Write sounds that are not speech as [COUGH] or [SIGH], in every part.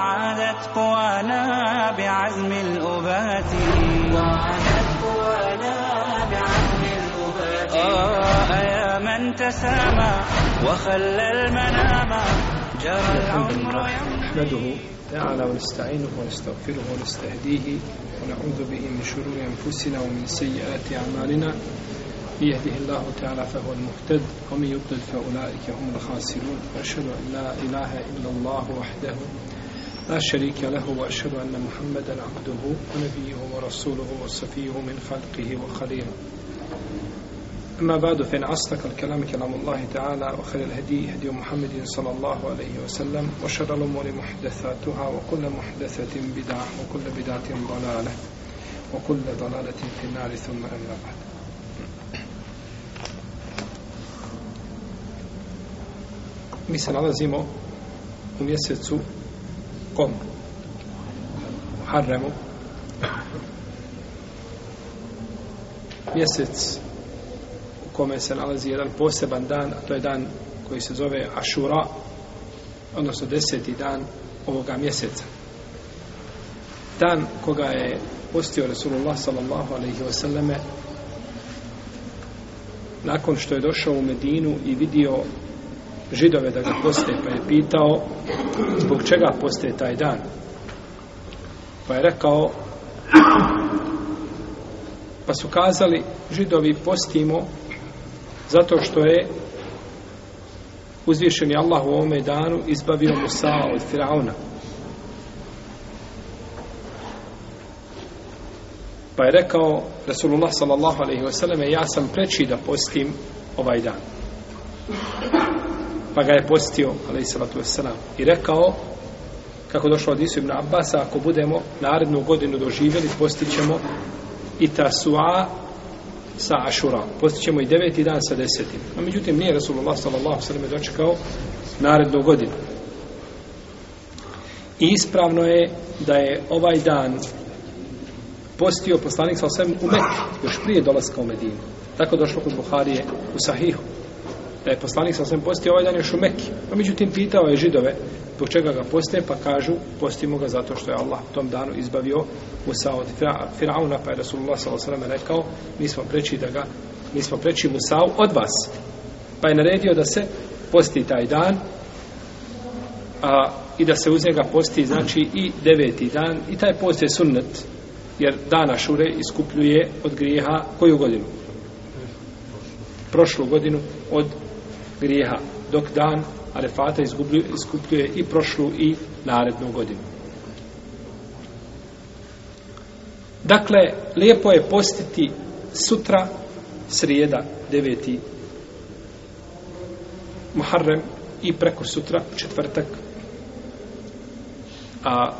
وعادت قوانا بعزم الأبات. وعادت قوانا بعزم الأبات. آه يا من تسامى وخلى المنام. جرى العمر يمضي نحمده تعالى ونستعينه ونستغفره ونستهديه ونعوذ به من شرور أنفسنا ومن سيئات أعمالنا. من يهده الله تعالى فهو المهتد ومن يضلل فأولئك هم الخاسرون. وأشهد أن لا إله إلا الله وحده لا شريك له وأشهد أن محمدا عبده ونبيه ورسوله وصفيه من خلقه وخليله. أما بعد فإن أصدق الكلام كلام الله تعالى وخير الهدي هدي محمد صلى الله عليه وسلم وشر الأمور محدثاتها وكل محدثة بدعة وكل بدعة ضلالة وكل ضلالة في النار ثم أما بعد. Mi se nalazimo u mjesecu kom? Muharremu. Mjesec u kome se nalazi jedan poseban dan, a to je dan koji se zove Ašura, odnosno deseti dan ovoga mjeseca. Dan koga je postio Rasulullah sallallahu alaihi wasallame nakon što je došao u Medinu i vidio židove da ga poste, pa je pitao zbog čega poste taj dan. Pa je rekao pa su kazali židovi postimo zato što je uzvišeni Allah u ovome danu izbavio Musa od Firauna. Pa je rekao Rasulullah sallallahu alaihi wasallam ja sam preči da postim ovaj dan. Pa ga je postio, alaihi salatu wasallam, i rekao kako došlo od Isu ibn Abbasa, ako budemo narednu godinu doživjeli, postićemo i tasua sa Ašura. Postićemo i deveti dan sa desetim. A međutim, nije Rasulullah sallallahu sallam dočekao narednu godinu. I ispravno je da je ovaj dan postio poslanik sa u Mekke, još prije dolaska u Medinu. Tako došlo kod Buharije u Sahihu. Da je poslanik sa osvijem postio ovaj dan još u Mekke. No, pa međutim, pitao je židove zbog čega ga poste, pa kažu postimo ga zato što je Allah tom danu izbavio Musa od Firauna, pa je Rasulullah s.a.v. rekao, mi smo preći da ga, mi smo preći Musa od vas. Pa je naredio da se posti taj dan a, i da se uz njega posti, znači, i deveti dan, i taj post je sunnet, jer dana šure iskupljuje od grijeha koju godinu? Prošlu godinu od grijeha, dok dan Arefata iskupljuje i prošlu i narednu godinu. Dakle, lijepo je postiti sutra, srijeda, deveti Muharrem i preko sutra, četvrtak, a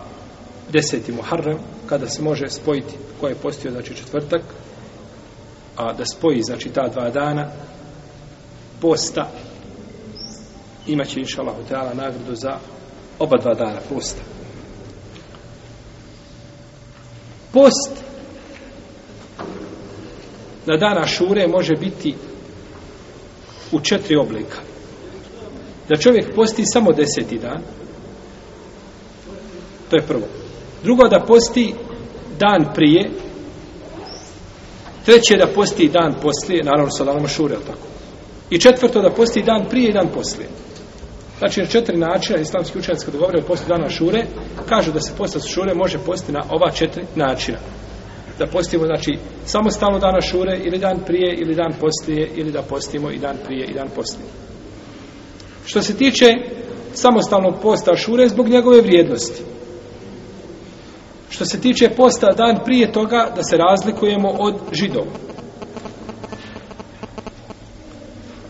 deseti Muharrem, kada se može spojiti ko je postio, znači četvrtak, a da spoji, znači ta dva dana, posta, imaće inša Allah nagradu za oba dva dana posta. Post na dana šure može biti u četiri oblika. Da čovjek posti samo deseti dan, to je prvo. Drugo, da posti dan prije, treće, da posti dan poslije, naravno sa danom šure, tako. I četvrto, da posti dan prije i dan poslije. Znači, na četiri načina, islamski učenjaci kada govore o postu dana šure, kažu da se posta šure može posti na ova četiri načina. Da postimo, znači, samostalno dana šure, ili dan prije, ili dan poslije, ili da postimo i dan prije i dan poslije. Što se tiče samostalnog posta šure, zbog njegove vrijednosti. Što se tiče posta dan prije toga, da se razlikujemo od židova.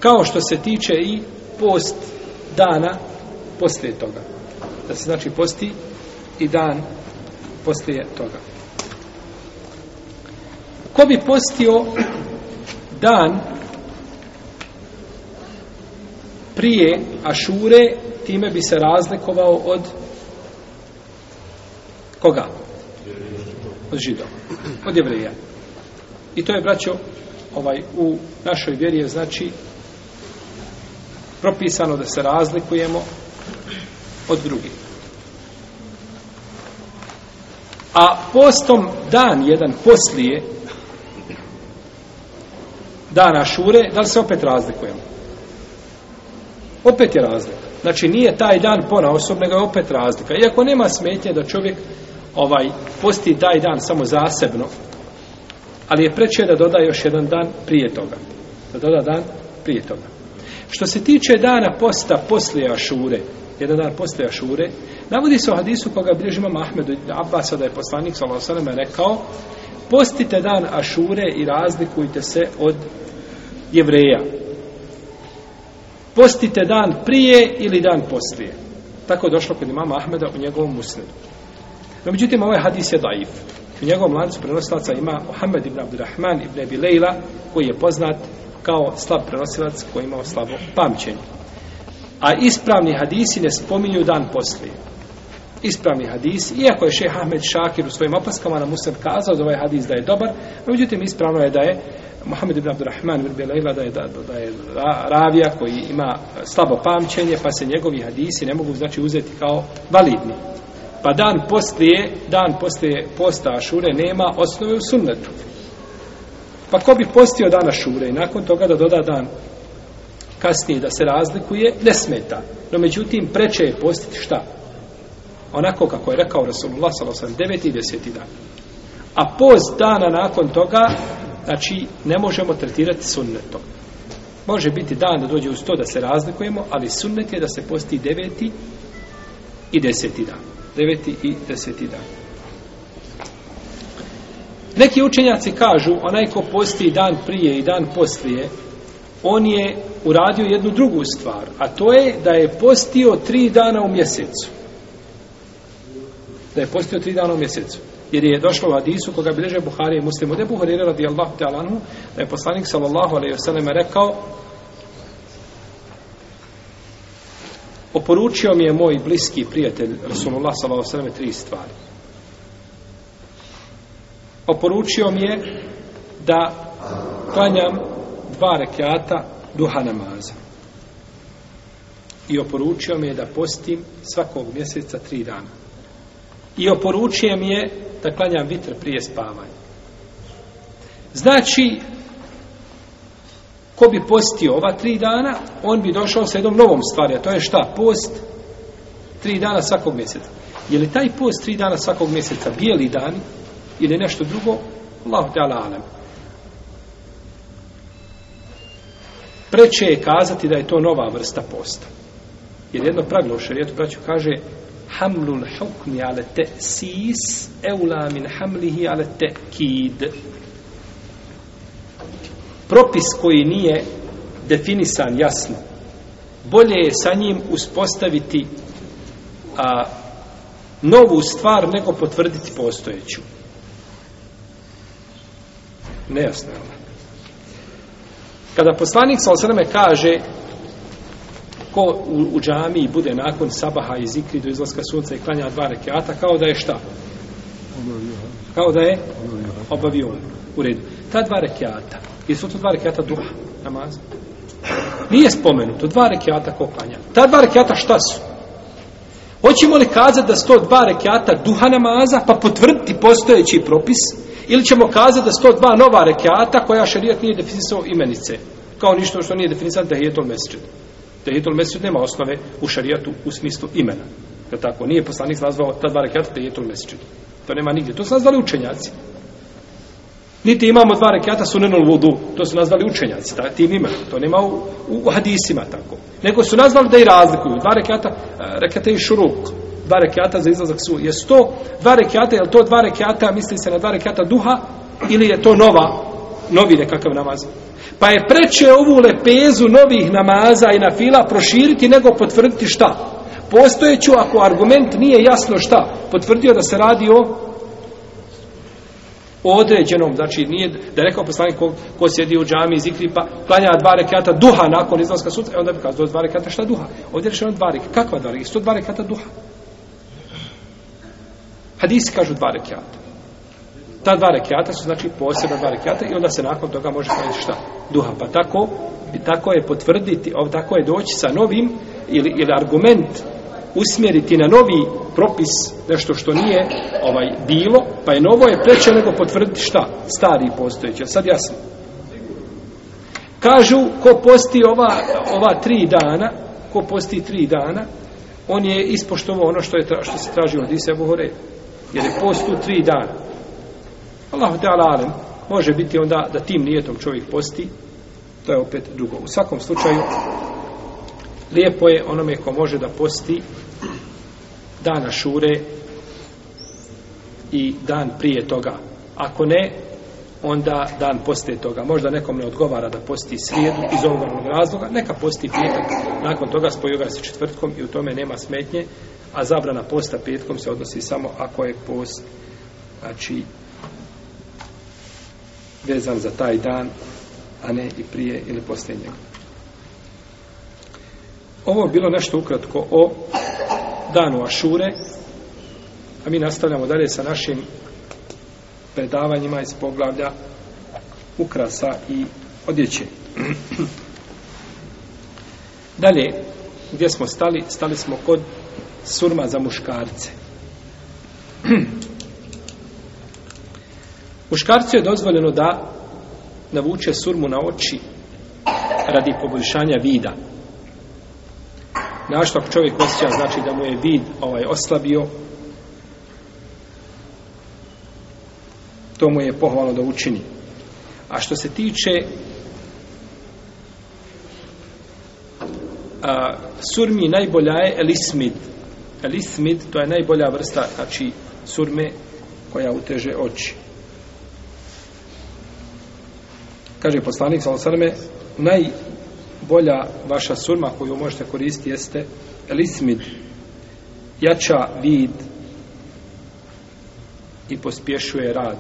Kao što se tiče i post dana poslije toga. Da se znači posti i dan poslije toga. Ko bi postio dan prije Ašure, time bi se razlikovao od koga? Od židova. Od jevreja. I to je, braćo, ovaj, u našoj vjeri je znači propisano da se razlikujemo od drugih. A postom dan jedan poslije dana šure, da li se opet razlikujemo? Opet je razlika. Znači nije taj dan pona osob, nego je opet razlika. Iako nema smetnje da čovjek ovaj posti taj dan samo zasebno, ali je preče da doda još jedan dan prije toga. Da doda dan prije toga. Što se tiče dana posta poslije Ašure, jedan dan poslije Ašure, navodi se u hadisu koga bilježi imam Ahmedu Abbasa da je poslanik s.a.v. rekao postite dan Ašure i razlikujte se od jevreja. Postite dan prije ili dan poslije. Tako je došlo kod imama Ahmeda u njegovom muslimu. No, međutim, ovaj hadis je daif. U njegovom lancu prenosilaca ima Mohamed ibn Abdurrahman ibn Abi Lejla, koji je poznat kao slab prenosilac koji imao slabo pamćenje. A ispravni hadisi ne spominju dan poslije. Ispravni hadis, iako je šeha Ahmed Šakir u svojim opaskama na Muslim kazao da ovaj hadis da je dobar, međutim ispravno je da je Mohamed ibn Abdurrahman ibn Belejla da je, da, da je ravija koji ima slabo pamćenje, pa se njegovi hadisi ne mogu znači uzeti kao validni. Pa dan poslije, dan poslije posta Ašure nema osnove u sunnetu. Pa ko bi postio dana šure i nakon toga da doda dan kasnije da se razlikuje, ne smeta. No međutim, preče je postiti šta? Onako kako je rekao Rasulullah s.a.v. 9. i 10. dan. A post dana nakon toga, znači, ne možemo tretirati sunnetom. Može biti dan da dođe uz to da se razlikujemo, ali sunnet je da se posti 9. i 10. dan. 9. i 10. dan. Neki učenjaci kažu, onaj ko posti dan prije i dan poslije, on je uradio jednu drugu stvar, a to je da je postio tri dana u mjesecu. Da je postio tri dana u mjesecu. Jer je došlo u hadisu koga bileže Buhari i Muslimu, da je Buhari radijallahu ta'ala da je poslanik sallallahu alaihi wasallam rekao oporučio mi je moj bliski prijatelj Rasulullah sallallahu alejhi ve tri stvari. Pa oporučio mi je da klanjam dva rekata duha namaza. I oporučio mi je da postim svakog mjeseca tri dana. I oporučio mi je da klanjam vitr prije spavanja. Znači, ko bi postio ova tri dana, on bi došao sa jednom novom stvari, a to je šta? Post tri dana svakog mjeseca. Je li taj post tri dana svakog mjeseca bijeli dan ili nešto drugo? Allah te ala. Preče je kazati da je to nova vrsta posta. Jer jedno pravilo u šarijetu, braću, kaže hamlul hukmi ale te sis eula min hamlihi ale te kid propis koji nije definisan jasno bolje je sa njim uspostaviti a, novu stvar nego potvrditi postojeću nejasno je kada poslanik sa kaže ko u, u džamiji bude nakon sabaha i zikri do izlaska sunca i klanja dva rekiata kao da je šta kao da je obavio u redu ta dva rekiata Jesu to dva rekiata duha namaz? Nije spomenuto. Dva rekiata ko klanja. Ta dva rekiata šta su? Hoćemo li kazati da sto dva rekiata duha namaza pa potvrditi postojeći propis? Ili ćemo kazati da sto dva nova rekiata koja šarijat nije definisao imenice? Kao ništa što nije definisao da je to mesečet. Da je to mesečet nema osnove u šarijatu u smislu imena. Je tako? Nije poslanik nazvao ta dva rekiata da je to mesečet. To nema nigdje. To su nazvali učenjaci. Niti imamo dva rekiata sunenul vudu, to su nazvali učenjaci, ta, tim imenom, to nema u, u, hadisima tako. Nego su nazvali da i razlikuju, dva rekiata, eh, rekiata i šuruk, dva rekiata za izlazak su, je to dva rekiata, je to dva rekiata, misli se na dva rekiata duha, ili je to nova, novi nekakav namaz. Pa je preče ovu lepezu novih namaza i na fila proširiti nego potvrditi šta? postojeću ako argument nije jasno šta, potvrdio da se radi o o određenom, znači nije da je rekao poslanik ko, ko sjedi u džami iz ikripa, klanja dva rekata duha nakon izlaska sutra, e, onda bi kazao dva rekata šta duha? Ovdje je rečeno dva rekata, kakva dva rekata? Sto dva rekata duha. Hadisi kažu dva rekata. Ta dva rekiata su znači posebna dva rekiata i onda se nakon toga može klanjati šta? Duha. Pa tako, tako je potvrditi, ov, tako je doći sa novim ili, ili argument usmjeriti na novi propis nešto što nije ovaj bilo, pa je novo je preče nego potvrditi šta? Stari postojeći. Sad jasno. Kažu, ko posti ova, ova tri dana, ko posti tri dana, on je ispoštovao ono što, je, što se traži od Ise Buhore. Jer je postu tri dana. Allahu Teala alem, može biti onda da tim nijetom čovjek posti, to je opet drugo. U svakom slučaju, lijepo je onome ko može da posti dana šure i dan prije toga. Ako ne, onda dan poslije toga. Možda nekom ne odgovara da posti srijedu iz ovog razloga, neka posti petak. Nakon toga spojio ga se četvrtkom i u tome nema smetnje, a zabrana posta petkom se odnosi samo ako je post znači vezan za taj dan, a ne i prije ili poslije njega. Ovo je bilo nešto ukratko o danu Ašure, a mi nastavljamo dalje sa našim predavanjima iz poglavlja ukrasa i odjeće. [CLEARS THROAT] Dalje, gdje smo stali? Stali smo kod surma za muškarce. [CLEARS THROAT] Muškarcu je dozvoljeno da navuče surmu na oči radi poboljšanja vida. Našto ako čovjek osjeća znači da mu je vid ovaj oslabio, to mu je pohvalno da učini. A što se tiče a, surmi najbolja je elismid. Elismid to je najbolja vrsta znači surme koja uteže oči. Kaže poslanik Salosaleme, najbolja vaša surma koju možete koristiti jeste elismid, jača vid i pospješuje rad,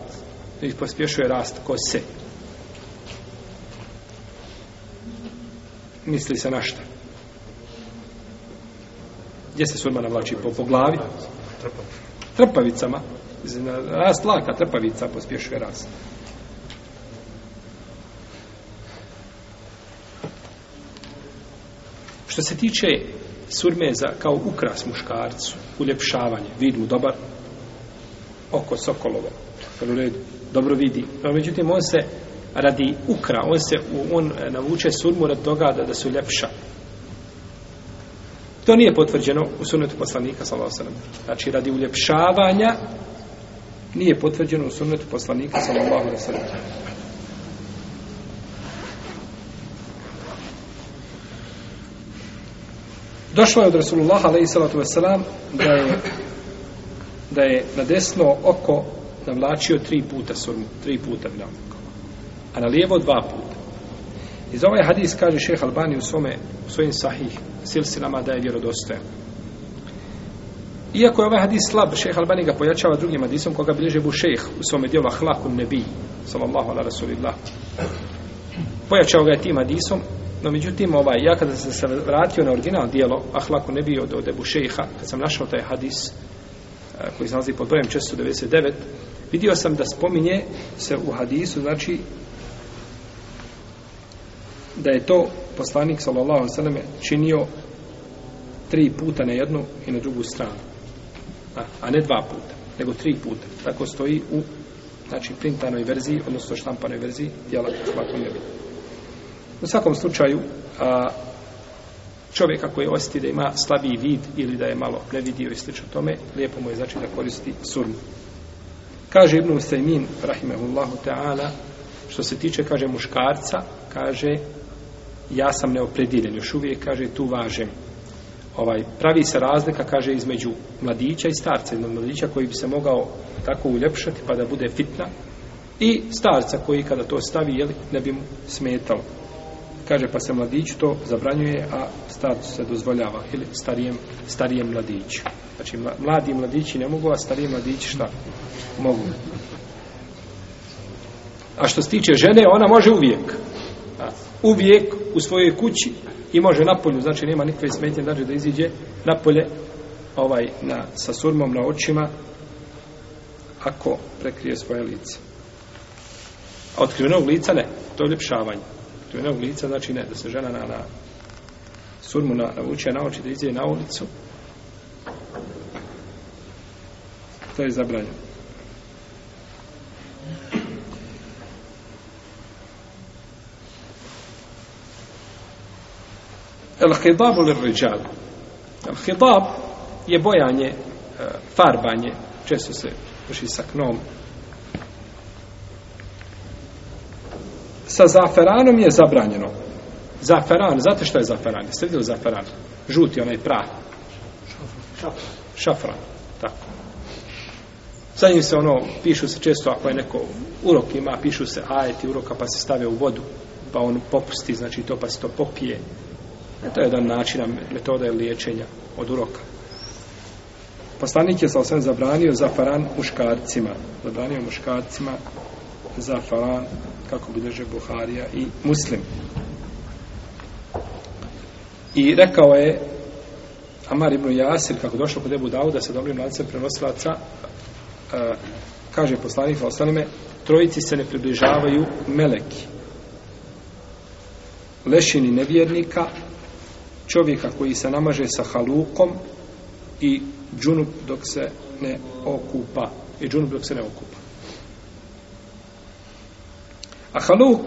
i pospješuje rast kose. Misli se na šta? Gdje se surma navlači? Po, po glavi? Trpavicama. Rast laka trpavica pospješuje rast. Što se tiče surme za, kao ukras muškarcu, uljepšavanje, vid mu dobar, oko sokolovo, u redu, dobro vidi. No, međutim, on se radi ukra, on se on navuče surmu radi toga da, da se uljepša. To nije potvrđeno u sunnetu poslanika, sallallahu alejhi Znači, radi uljepšavanja nije potvrđeno u sunnetu poslanika, sallallahu alejhi Došlo je od Rasulullah alaihi salatu wasalam da je da je na desno oko navlačio tri puta surmu, tri puta bi a na lijevo dva puta. Iz ovaj hadis kaže šeha Albani u, svome, u svojim sahih silsilama da je vjerodostojan. Iako je ovaj hadis slab, šeha Albani ga pojačava drugim hadisom koga bilježe bu šejh u svome dijelu Ahlakun Nebi, sallallahu ala rasulillah. Pojačao ga je tim hadisom No, međutim, ovaj, ja kada sam se vratio na original dijelo, Ahlaku Nebi od, od Ebu Šeha, kad sam našao taj hadis, eh, koji se nalazi pod brojem 499, vidio sam da spominje se u hadisu, znači, da je to poslanik, sallallahu sallam, činio tri puta na jednu i na drugu stranu. A, a ne dva puta, nego tri puta. Tako stoji u, znači, printanoj verziji, odnosno štampanoj verziji, djela Ahlaku ne. U svakom slučaju, a, čovjeka koji osjeti da ima slabiji vid ili da je malo nevidio i slično tome, lijepo mu je znači da koristi surmu. Kaže Ibn Usaymin, rahimahullahu ta'ala, što se tiče, kaže, muškarca, kaže, ja sam neoprediljen, još uvijek, kaže, tu važem. Ovaj, pravi se razlika, kaže, između mladića i starca, jednog mladića koji bi se mogao tako uljepšati pa da bude fitna, i starca koji kada to stavi, jeli, ne bi mu smetalo kaže pa se mladiću to zabranjuje, a starcu se dozvoljava ili starijem, starijem mladiću. Znači mladi mladići ne mogu, a stariji mladići šta? Mogu. A što se tiče žene, ona može uvijek. Uvijek u svojoj kući i može napolju, znači nema nikakve smetnje znači da iziđe napolje ovaj, na, sa surmom na očima ako prekrije svoje lice. A otkrivenog lica ne, to je ljepšavanje. Otkrivenog lica znači ne, da se žena na, na surmu na, navuče na oči da iziđe na ulicu. To je zabranjeno. El-Hidabu lir-Rijal. El-Hidab je bojanje, e, farbanje, često se vrši sa knom. Sa zaferanom je zabranjeno. Zaferan, znate što je zaferan? Jeste vidjeli zaferan? Žuti, onaj prah. Šafran, tako. Sa njim se ono, pišu se često ako je neko urok ima, pišu se ajeti uroka pa se stave u vodu, pa on popusti, znači to pa se to popije. E, to je jedan način, metoda je liječenja od uroka. Poslanik je sa osam zabranio zafaran muškarcima. Zabranio muškarcima zafaran, kako bi drže Buharija i Muslim. I rekao je Amar ibn Jasir, kako došlo kod Ebu Dauda sa dobrim lancem prenosilaca, e, kaže poslanik sa osanime, trojici se ne približavaju meleki. Lešini nevjernika, čovjeka koji se namaže sa halukom i džunup dok se ne okupa. I džunup dok se ne okupa. A haluk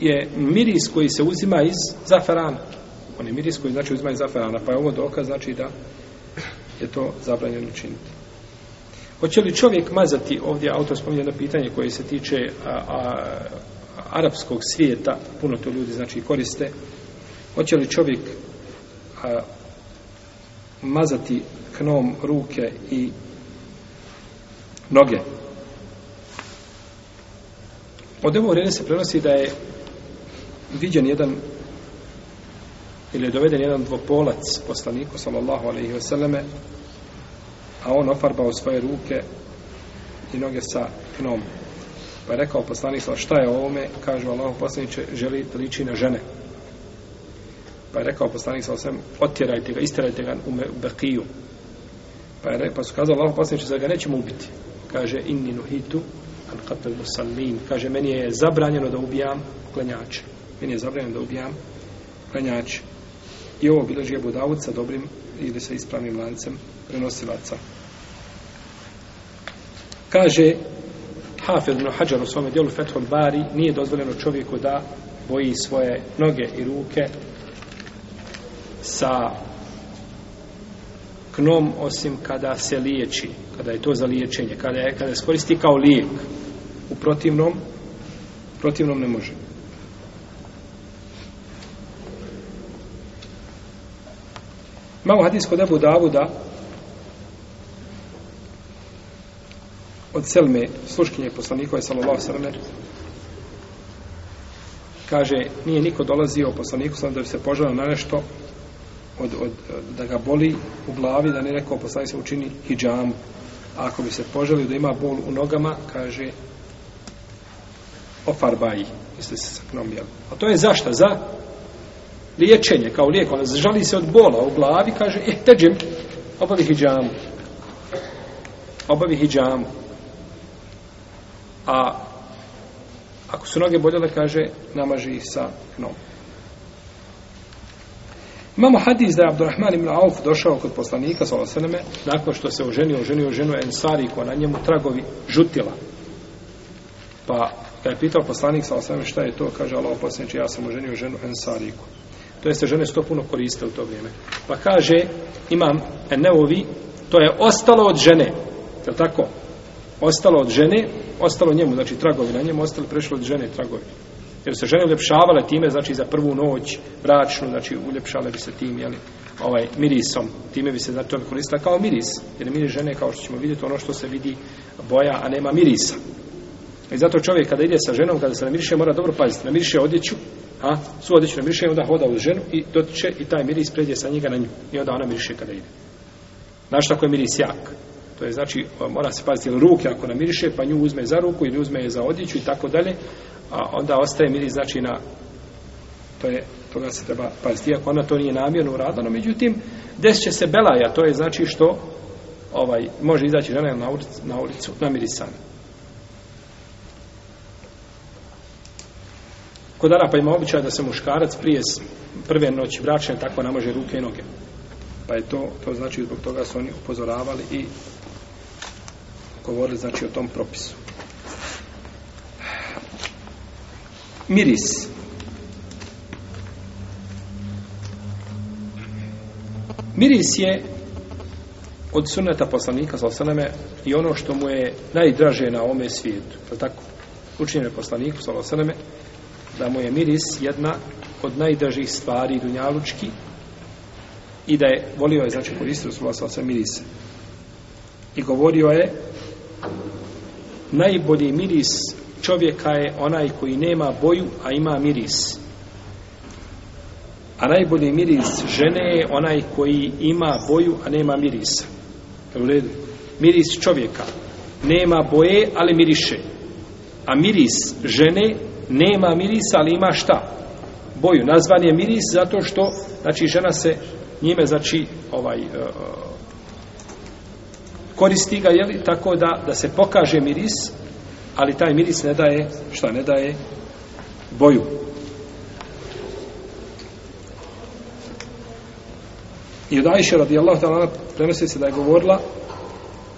je miris koji se uzima iz zaferana. On je miris koji znači uzima iz zaferana. Pa je ovo dokaz znači da je to zabranjeno učiniti. Hoće li čovjek mazati, ovdje autor spominje jedno pitanje koje se tiče a, a, arapskog svijeta, puno to ljudi znači koriste, hoće li čovjek a, mazati knom ruke i noge. Od Ebu Hurere se prenosi da je viđen jedan ili je doveden jedan dvopolac poslaniku sallallahu alaihi wasallame a on ofarbao svoje ruke i noge sa knom. Pa je rekao poslanik šta je ovome? Kažu Allah poslaniče želi da liči na žene. Pa je rekao poslanik sa alaihi otjerajte ga, isterajte ga u Bekiju. Pa, je, pa su kazali Allah poslanik, da ga nećemo ubiti. Kaže inni nuhitu an qatal musallin. Kaže meni je zabranjeno da ubijam klanjače. Meni je zabranjeno da ubijam klanjače. I ovo biloži je Budavud sa dobrim ili sa ispravnim lancem prenosilaca. Kaže Hafez ibn Hajar u svome dijelu Fethul Bari nije dozvoljeno čovjeku da boji svoje noge i ruke sa knom osim kada se liječi, kada je to za liječenje, kada je, kada se koristi kao lijek. U protivnom, protivnom ne može. Imamo hadis kod Ebu Davuda od Selme, sluškinje poslanikove, sallallahu sallam, kaže, nije niko dolazio poslaniku sallam da bi se požalio na nešto od, od, da ga boli u glavi, da ne rekao poslanik se učini hijjamu. A ako bi se poželio da ima bol u nogama, kaže ofarbaji, misli se sa knom, jel? A to je zašta? Za liječenje, kao lijek. Ona žali se od bola u glavi, kaže, eh, teđem, obavi hijjamu. Obavi hijjamu. A ako su noge boljele, kaže, namaži sa knom. Imamo hadis da je Abdurrahman ibn Auf došao kod poslanika sa Oseleme, nakon što se oženio, oženio ženu Ensari koja na njemu tragovi žutila. Pa kada je pitao poslanik sa Oseleme šta je to, kaže Allah poslaniče, ja sam oženio ženu Ensariku. To jeste žene sto puno koriste u to vrijeme. Pa kaže, imam Eneovi, to je ostalo od žene. Je tako? Ostalo od žene, ostalo njemu, znači tragovi na njemu, ostalo prešlo od žene tragovi jer se žene uljepšavale time, znači za prvu noć bračnu, znači uljepšale bi se tim, jeli, ovaj, mirisom, time bi se, znači, to bi koristila kao miris, jer miris žene, kao što ćemo vidjeti, ono što se vidi boja, a nema mirisa. I zato čovjek kada ide sa ženom, kada se namiriše, mora dobro paziti, namiriše odjeću, a, su odjeću namiriše i onda hoda uz ženu i dotiče i taj miris pređe sa njega na nju i onda ona miriše kada ide. Znaš tako je miris jak? To je znači, mora se paziti ruke ako namiriše, pa nju uzme za ruku ili uzme je za odjeću i tako dalje, a onda ostaje miris znači na to je, toga se treba paziti, ako ona to nije namjerno uradila, međutim, desit će se belaja, to je znači što ovaj, može izaći žena na ulicu, na ulicu namirisana. Kod Arapa ima običaj da se muškarac prije prve noći bračne tako namaže ruke i noge. Pa je to, to znači zbog toga su oni upozoravali i govorili znači o tom propisu. Miris. Miris je od sunneta poslanika sa osaname i ono što mu je najdraže na ome svijetu. Je tako? Učinjen je poslaniku sa osaname da mu je miris jedna od najdražih stvari dunjalučki i da je volio je, znači, koristio su vas sa mirise. I govorio je najbolji miris čovjeka je onaj koji nema boju, a ima miris. A najbolji miris žene je onaj koji ima boju, a nema mirisa. U redu. Miris čovjeka nema boje, ali miriše. A miris žene nema mirisa, ali ima šta? Boju. Nazvan je miris zato što, znači, žena se njime, znači, ovaj, uh, koristi ga, jeli, tako da, da se pokaže miris, ali taj miris ne daje, šta ne daje? Boju. I od Ajše radijallahu ta'ala prenosi se da je govorila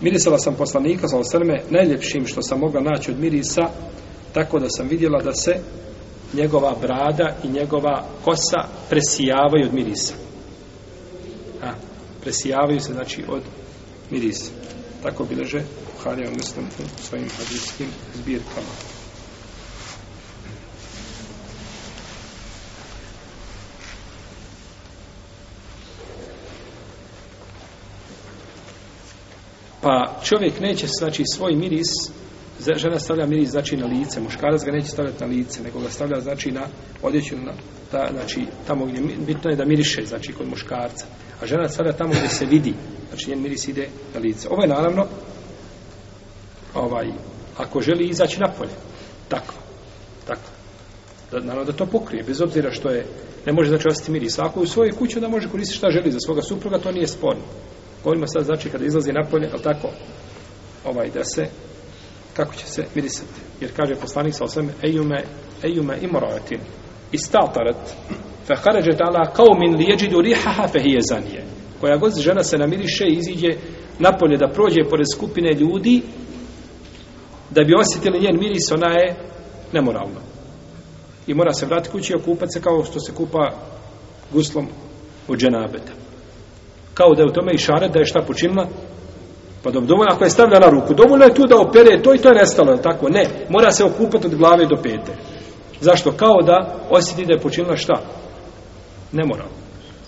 mirisala sam poslanika sa osrme najljepšim što sam mogla naći od mirisa tako da sam vidjela da se njegova brada i njegova kosa presijavaju od mirisa. A, presijavaju se znači od mirisa. Tako bileže Buharija mislim u svojim hadijskim zbirkama. Pa čovjek neće znači svoj miris žena stavlja miris znači na lice, muškarac ga neće stavljati na lice, nego ga stavlja znači na odjeću na ta, znači tamo gdje bitno je da miriše znači kod muškarca. A žena stavlja tamo gdje se vidi, znači njen miris ide na lice. Ovo je naravno ovaj ako želi izaći napolje. Tako. Tako. Da, naravno da to pokrije, bez obzira što je ne može znači ostati miris. Ako u svojoj kući da može koristiti šta želi za svoga supruga, to nije sporno. Govorimo sad znači kada izlazi napolje, al tako ovaj da se kako će se mirisati. Jer kaže poslanik sa osveme, ejume, ejume imratin, istatarat, fe haređet ala kaumin li jeđidu rihaha fe zanije. Koja god žena se namiriše i iziđe napolje da prođe pored skupine ljudi, da bi osjetili njen miris, ona je nemoralna. I mora se vratiti kući i okupati se kao što se kupa guslom u dženabeta. Kao da je u tome i šaret da je šta počinila, Pa dovoljno ako je stavlja na ruku, dovoljno je tu da opere to i to je nestalo, tako? Ne, mora se okupati od glave do pete. Zašto? Kao da osjeti da je počinila šta? Ne mora.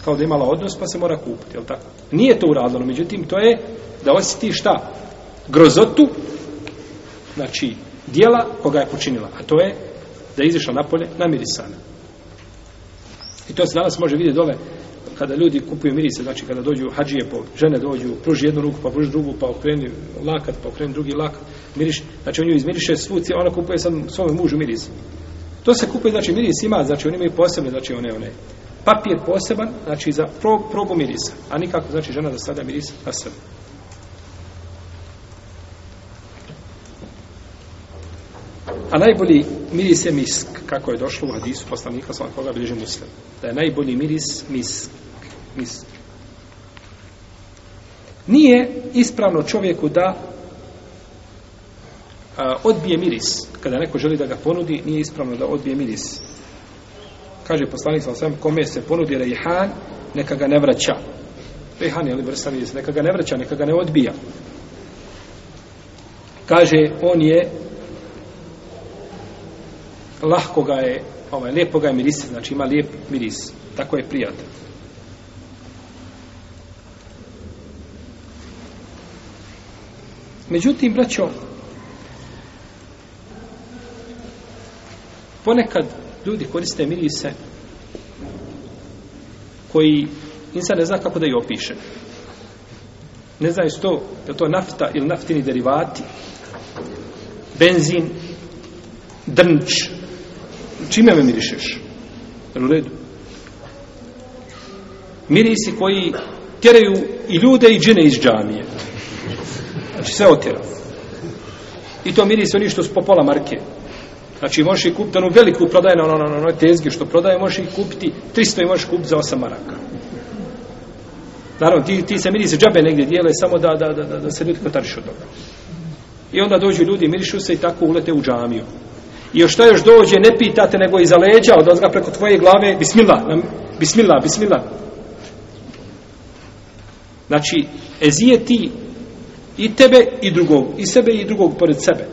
Kao da je imala odnos pa se mora kupiti, jel tako? Nije to uradilo, međutim, to je da osjeti šta? Grozotu, znači, dijela koga je počinila. A to je da je izišla napolje namirisana. I to se danas može vidjeti dole kada ljudi kupuju mirise, znači kada dođu hađije po žene dođu, pruži jednu ruku, pa pruži drugu, pa okreni lakat, pa okreni drugi lakat, miriš, znači on ju izmiriše svu, ona kupuje sam svome mužu miris. To se kupuje, znači miris ima, znači oni imaju posebne, znači one, one, papir poseban, znači za pro, probu mirisa, a nikako, znači žena da stavlja miris na sebe. A najbolji miris je misk, kako je došlo u hadisu poslanika, sa koga bliže muslim. Da je najbolji miris misk misk. Nije ispravno čovjeku da a, odbije miris. Kada neko želi da ga ponudi, nije ispravno da odbije miris. Kaže poslanik sa sam, kome se ponudi rejhan, neka ga ne vraća. Rejhan je li vrsta miris, neka ga ne vraća, neka ga ne odbija. Kaže, on je lahko ga je, ovaj, lijepo ga je miris, znači ima lijep miris. Tako je prijatelj. Međutim, braćo, ponekad ljudi koriste mirise koji insan ne zna kako da ih opiše. Ne znaju su to, je to nafta ili naftini derivati, benzin, drnč. Čime me mirišeš? Jel u redu? Mirisi koji tjeraju i ljude i džine iz džamije. Znači sve otjera. I to mirisi oni što su po pola marke. Znači možeš ih kupiti onu veliku prodaje na onoj ono, ono, tezgi što prodaje, možeš ih kupiti 300 i možeš kupiti za 8 maraka. Naravno, ti, ti se mirisi džabe negdje dijele samo da, da, da, da, da se ljudi kotariš od toga. I onda dođu ljudi, mirišu se i tako ulete u džamiju. I još što još dođe, ne pitate, nego iza leđa, odozga preko tvoje glave, bismillah, bismillah, bismillah. Znači, ezijeti i tebe i drugog, i sebe i drugog pored sebe.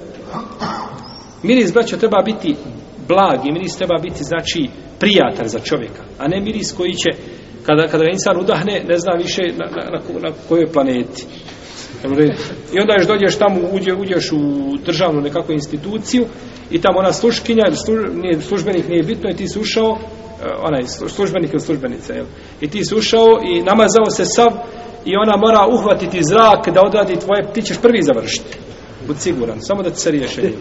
Miris, braćo, treba biti blag i miris treba biti, znači, prijatan za čovjeka, a ne miris koji će, kada, kada insan udahne, ne zna više na, na, na, na kojoj planeti. I onda još dođeš tamo, uđe, uđeš u državnu nekakvu instituciju i tamo ona sluškinja, službenik nije bitno i ti si ušao, onaj službenik ili službenica, jel? I ti si ušao i namazao se sav i ona mora uhvatiti zrak da odradi tvoje, ti ćeš prvi završiti. Bud siguran, samo da ti se riješe. [LAUGHS]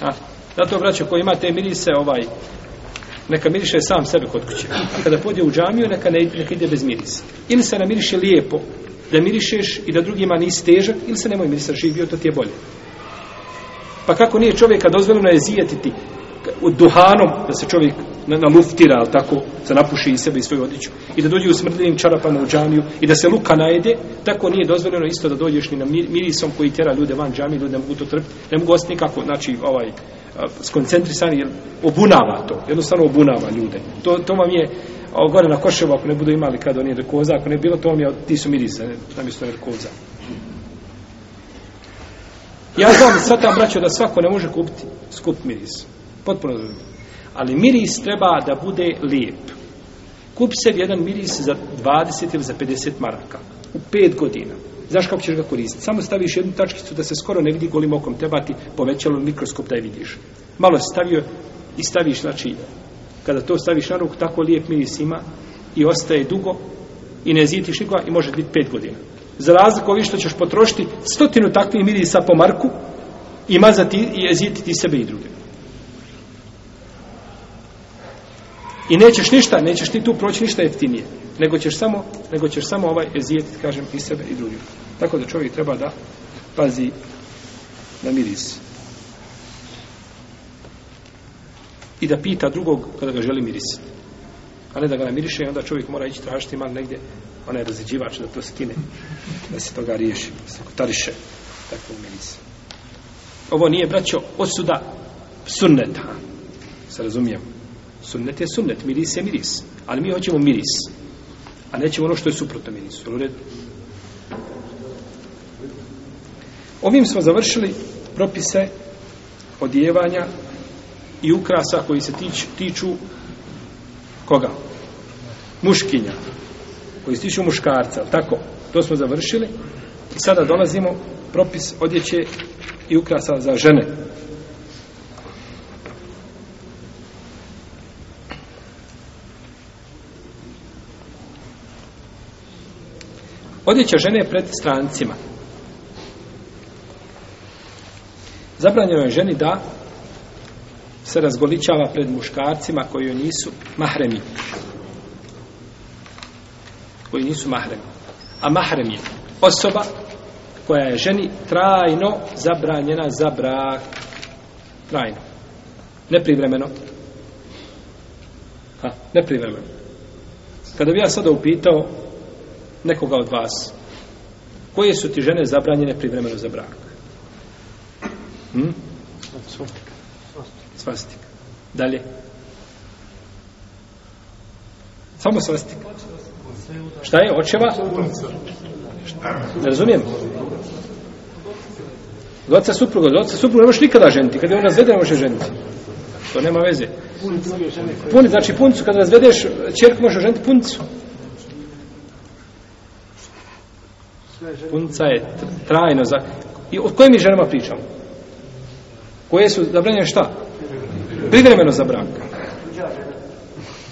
A, zato, braćo, koji imate mirise, ovaj, neka miriše sam sebe kod kuće. A kada podje u džamiju, neka, ne, neka ide bez mirisa. Ili se namiriše lijepo, da mirišeš i da drugima nisi težak, ili se nemoj mirisati živio, to ti je bolje. Pa kako nije čovjeka dozvoljeno je zijetiti u duhanom, da se čovjek na, ali tako, se napuši i sebe i svoju odjeću, i da dođe u smrdljivim čarapama u džamiju, i da se luka najede, tako nije dozvoljeno isto da dođeš ni na mirisom koji tjera ljude van džamije, ljudi ne mogu to trpiti, ne mogu ostati nikako, znači, ovaj, skoncentrisani, jer obunava to, jednostavno obunava ljude. To, to vam je, gore na koševu, ako ne budu imali kad oni je rekoza, ako ne bilo, to vam je, ti su mirisa, namjesto rekoza. Ja znam, sad tam braćo, da svako ne može kupiti skup miris. Potpuno znam. Ali miris treba da bude lijep. Kup se jedan miris za 20 ili za 50 maraka. U 5 godina. Znaš kako ćeš ga koristiti? Samo staviš jednu tačkicu da se skoro ne vidi golim okom. tebati, povećalo mikroskop da je vidiš. Malo se stavio i staviš, znači, kada to staviš na ruku, tako lijep miris ima i ostaje dugo i ne zitiš nikoga i može biti 5 godina. Za razliku ovi što ćeš potrošiti stotinu takvih mirisa po marku i mazati i jezititi sebe i druge. I nećeš ništa, nećeš ti tu proći ništa jeftinije, nego ćeš samo, nego ćeš samo ovaj ezijetiti, kažem, i sebe i drugim. Tako da čovjek treba da pazi na miris. I da pita drugog kada ga želi mirisati. A ne da ga namiriše i onda čovjek mora ići tražiti malo negdje onaj raziđivač da to skine, da se toga riješi, da se kotariše tako miris. Ovo nije, braćo, osuda sunneta. Se razumijem. Sunnet je sunnet, miris je miris. Ali mi hoćemo miris. A nećemo ono što je suprotno meni U redu? Ovim smo završili propise odjevanja i ukrasa koji se tič, tiču koga? Muškinja. Koji se tiču muškarca. Tako? To smo završili. I sada dolazimo propis odjeće i ukrasa za žene. Odjeća žene pred strancima. Zabranjeno je ženi da se razgoličava pred muškarcima koji joj nisu mahremi. Koji nisu mahremi. A mahrem je osoba koja je ženi trajno zabranjena za brak. Trajno. Neprivremeno. Ha, neprivremeno. Kada bi ja sada upitao nekoga od vas, koje su ti žene zabranjene privremeno za brak? Hm? Svastika. Svastika. Dalje. Samo svastika. Šta je? Očeva? Ne razumijem. Od oca supruga, od oca supruga ne možeš nikada ženiti. Kad je on razvede, ne možeš ženiti. To nema veze. Puni, znači puncu, kad razvedeš, čerku možeš ženiti puncu. Punca je trajno za... I o kojim mi ženama pričamo? Koje su zabranjene šta? privremeno za brak.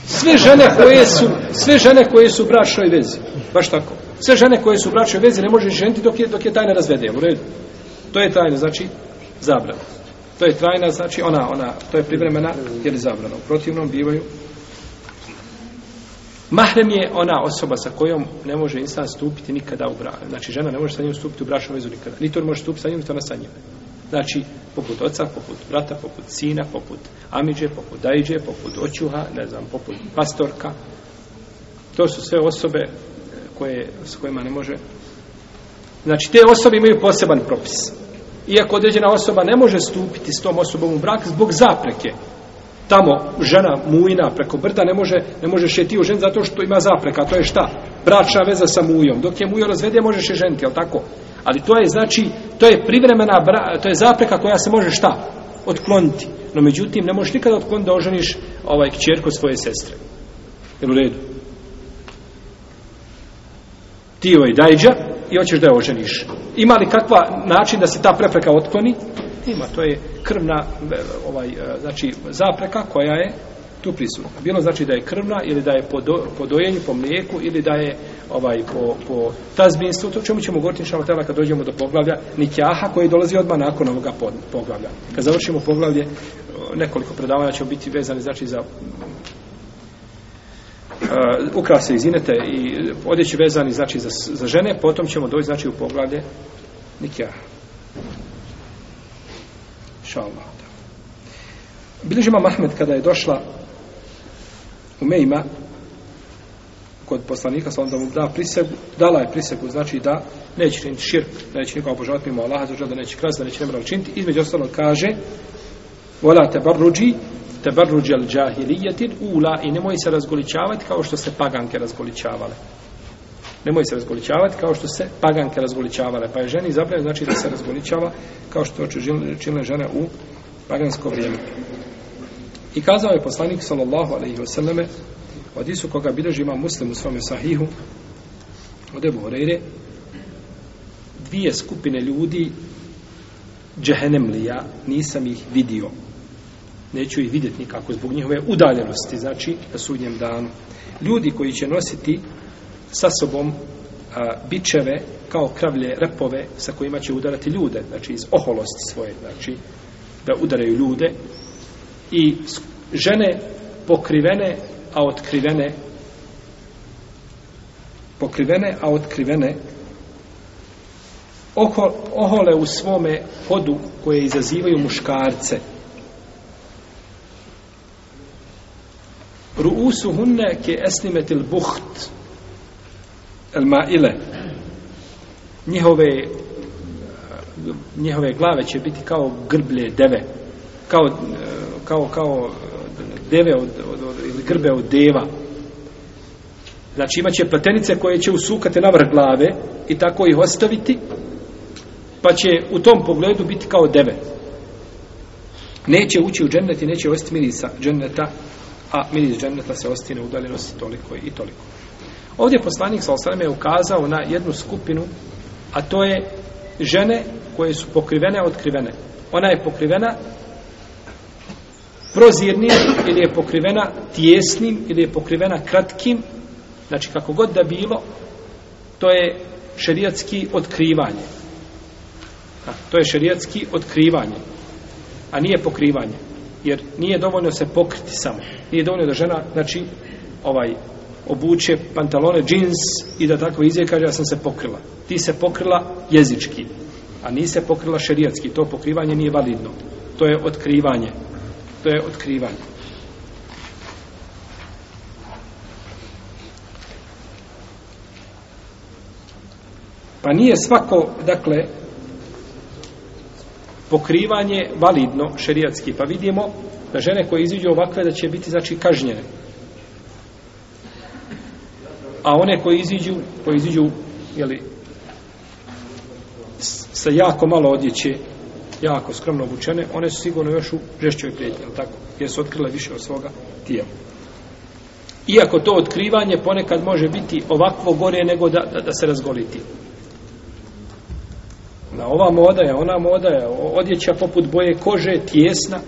Sve žene koje su, sve žene koje su u bračnoj vezi, baš tako. Sve žene koje su u bračnoj vezi ne može ženiti dok je, dok je tajna razvede, u redu. To je tajna, znači, zabrana. To je trajna, znači, ona, ona, to je privremena, jer je zabrana. U protivnom bivaju Mahrem je ona osoba sa kojom ne može insan stupiti nikada u brak. Znači, žena ne može sa njim stupiti u bračnu vezu nikada. Ni to može stupiti sa njim, to ona sa njim. Znači, poput oca, poput brata, poput sina, poput amiđe, poput dajđe, poput očuha, ne znam, poput pastorka. To su sve osobe e, koje, s kojima ne može... Znači, te osobe imaju poseban propis. Iako određena osoba ne može stupiti s tom osobom u brak zbog zapreke. Tamo žena mujna preko brda ne može, ne može šeti u žen zato što ima zapreka. To je šta? Bračna veza sa mujom. Dok je mujo razvede, možeš je ženiti, jel tako? Ali to je znači, to je privremena, bra, to je zapreka koja se može šta? Otkloniti. No međutim, ne možeš nikada otkloniti da oženiš ovaj kćerku svoje sestre. Jel u redu? Ti joj dajđa i hoćeš da je oženiš. Ima li kakva način da se ta prepreka otkloni? Ima, to je krvna e, ovaj, e, znači, zapreka koja je tu prisutna. Bilo znači da je krvna ili da je po, do, po dojenju, po mlijeku ili da je ovaj po, po tazbinstvu, to čemu ćemo govoriti inšalama tela kad dođemo do poglavlja Nikjaha koji dolazi odmah nakon ovoga poglavlja. Kad završimo poglavlje, e, nekoliko predavanja će biti vezani znači za uh, ukrase iz inete i odjeći vezani znači za, za žene, potom ćemo doći znači u poglavlje Nikjaha. Inšalama. Bilježima Mahmed kada je došla u Mejma kod poslanika sa da mu da prisegu, dala je prisegu, znači da neće činiti širk, da neće nikoga obožavati mimo Allaha, znači da neće krasti, da neće nemralo činiti. Između ostalo kaže Vola te barruđi, te barruđi al džahilijetin ula i nemoj se razgoličavati kao što se paganke razgoličavale. Nemoj se razgoličavati kao što se paganke razgoličavale. Pa je ženi zabranjeno znači da se razgoličava kao što će činile žene u pagansko vrijeme. I kazao je poslanik sallallahu alejhi ve selleme od isu koga bilježi ima muslim u svome sahihu od Ebu Horeire dvije skupine ljudi džehenemlija nisam ih vidio neću ih vidjeti nikako zbog njihove udaljenosti znači na sudnjem danu ljudi koji će nositi sa sobom a, bičeve kao kravlje repove sa kojima će udarati ljude znači iz oholosti svoje znači da udaraju ljude i žene pokrivene a otkrivene pokrivene a otkrivene oko, ohole u svome hodu koje izazivaju muškarce. Ruusu hunne ke esnimetil buht el maile njihove njihove glave će biti kao grblje deve kao kao, kao deve od, od, od, ili grbe od deva. Znači imaće platenice koje će usukati na vrh glave i tako ih ostaviti, pa će u tom pogledu biti kao deve. Neće ući u džennet i neće ostati mirisa dženneta, a miris dženneta se ostine udaljenosti toliko i toliko. Ovdje poslanik sa je ukazao na jednu skupinu, a to je žene koje su pokrivene, otkrivene. Ona je pokrivena prozirnim ili je pokrivena tjesnim ili je pokrivena kratkim. Znači kako god da bilo to je šerijatski otkrivanje. A, to je šerijatski otkrivanje a nije pokrivanje jer nije dovoljno se pokriti samo. Nije dovoljno da žena znači ovaj obuče pantalone, džins i da tako izje kaže ja sam se pokrila ti se pokrila jezički a nisi se pokrila šerijatski to pokrivanje nije validno to je otkrivanje to je otkrivanje. Pa nije svako, dakle, pokrivanje validno šerijatski. Pa vidimo da žene koje iziđu ovakve da će biti, znači, kažnjene. A one koje iziđu, koje iziđu, jeli, sa jako malo odjeće, jako skromno obučene, one su sigurno još u žešćoj prijetnji, tako? Jer su otkrile više od svoga tijela. Iako to otkrivanje ponekad može biti ovakvo gore nego da, da, da se razgoliti. Na ova moda je, ona moda je, odjeća poput boje kože, tjesna,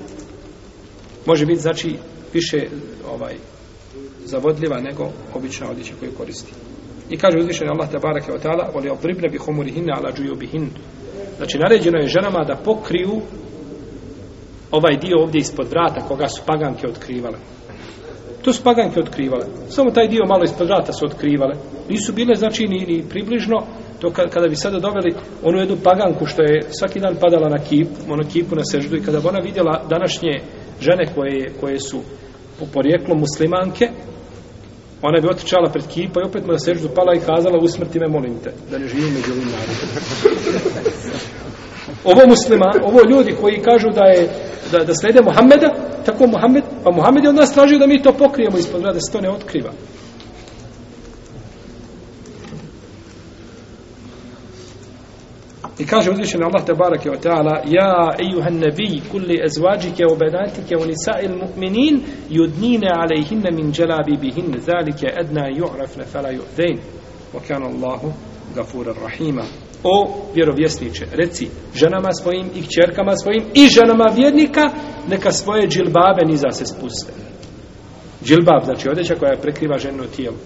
može biti znači više ovaj zavodljiva nego obična odjeća koju koristi. I kaže uzvišeni Allah te bareke ve taala: "Wa bi khumurihinna ala juyubihin." Znači naređeno je ženama da pokriju ovaj dio ovdje ispod vrata koga su paganke otkrivale. To su paganke otkrivale. Samo taj dio malo ispod vrata su otkrivale. Nisu bile znači ni, ni približno to kada bi sada doveli onu jednu paganku što je svaki dan padala na kip, ono kipu na seždu i kada bi ona vidjela današnje žene koje, koje su po porijeklu muslimanke, ona bi otičala pred kipa i opet mu na seždu pala i kazala usmrti me molim te, da ne živim među ovim narodom. [LAUGHS] ovo muslima, ovo ljudi koji kažu da je da, da slede Muhammeda, tako Muhammed, pa Muhammed je od nas tražio da mi to pokrijemo ispod da se to ne otkriva. I kaže uzvišeni Allah te barake o ta'ala Ja, ejuhan nebi, kulli ezvađike o benatike u nisa'il mu'minin yudnine alejhinne min dželabi bihin zalike edna ju'rafne fela ju'dejn wa kana Allahu gafura rahima O vjerovjesniče, reci ženama svojim i kćerkama svojim i ženama vjernika neka svoje džilbabe niza se spuste. Džilbab, znači odjeća koja prekriva ženo tijelo.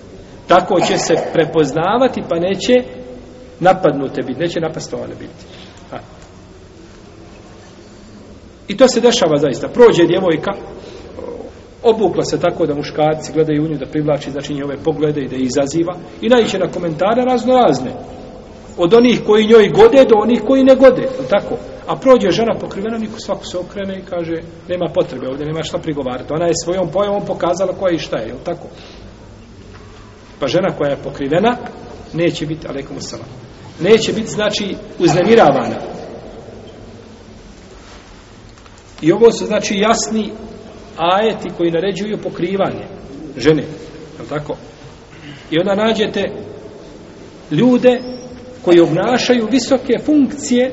Tako će se prepoznavati pa neće napadnute biti, neće napastovane biti. Ha. I to se dešava zaista. Prođe djevojka, obukla se tako da muškarci gledaju u nju da privlači znači njove poglede i da izaziva i naiće na komentare razno razne. Od onih koji njoj gode do onih koji ne gode. Tako. A prođe žena pokrivena, niko svako se okrene i kaže nema potrebe ovdje, nema šta prigovarati. Ona je svojom pojavom pokazala koja i šta je, je tako? Pa žena koja je pokrivena neće biti, alaikum salam, neće biti, znači, uznemiravana. I ovo su, znači, jasni ajeti koji naređuju pokrivanje žene. Je tako? I onda nađete ljude koji obnašaju visoke funkcije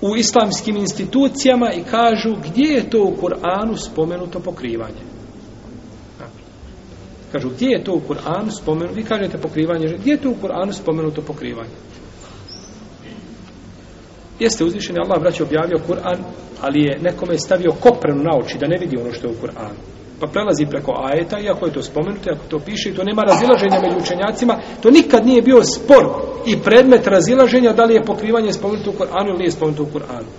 u islamskim institucijama i kažu gdje je to u Kur'anu spomenuto pokrivanje. Kažu, gdje je to u Kur'anu spomenuto? Vi kažete pokrivanje, gdje je to u Kur'anu spomenuto pokrivanje? Jeste uzvišeni Allah, braće, objavio Kur'an, ali je nekome stavio koprenu na oči da ne vidi ono što je u Kur'anu. Pa prelazi preko ajeta, iako je to spomenuto, iako to piše, i to nema razilaženja među učenjacima, to nikad nije bio spor i predmet razilaženja da li je pokrivanje spomenuto u Kur'anu ili nije spomenuto u Kur'anu.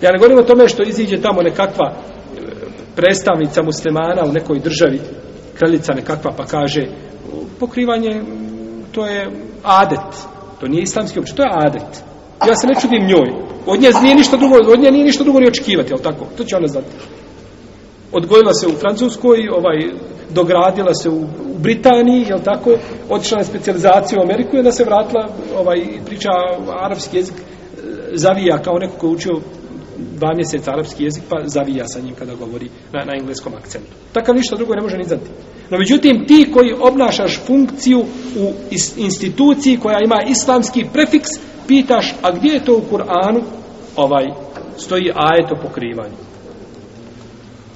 Ja ne govorim o tome što iziđe tamo nekakva predstavnica muslimana u nekoj državi, kraljica nekakva, pa kaže pokrivanje, to je adet. To nije islamski uopće, to je adet. Ja se ne čudim njoj. Od nje nije ništa drugo, od nje nije ništa drugo ni očekivati, jel tako? To će ona znati. Odgojila se u Francuskoj, ovaj, dogradila se u, u Britaniji, jel tako? Otišla na specijalizaciju u Ameriku i onda se vratila, ovaj, priča arapski jezik, e, zavija kao neko ko je učio dva mjeseca arapski jezik, pa zavija sa njim kada govori na, na engleskom akcentu. Takav ništa drugo ne može ni znati. No međutim, ti koji obnašaš funkciju u instituciji koja ima islamski prefiks, pitaš, a gdje je to u Kur'anu ovaj, stoji ajet o pokrivanju.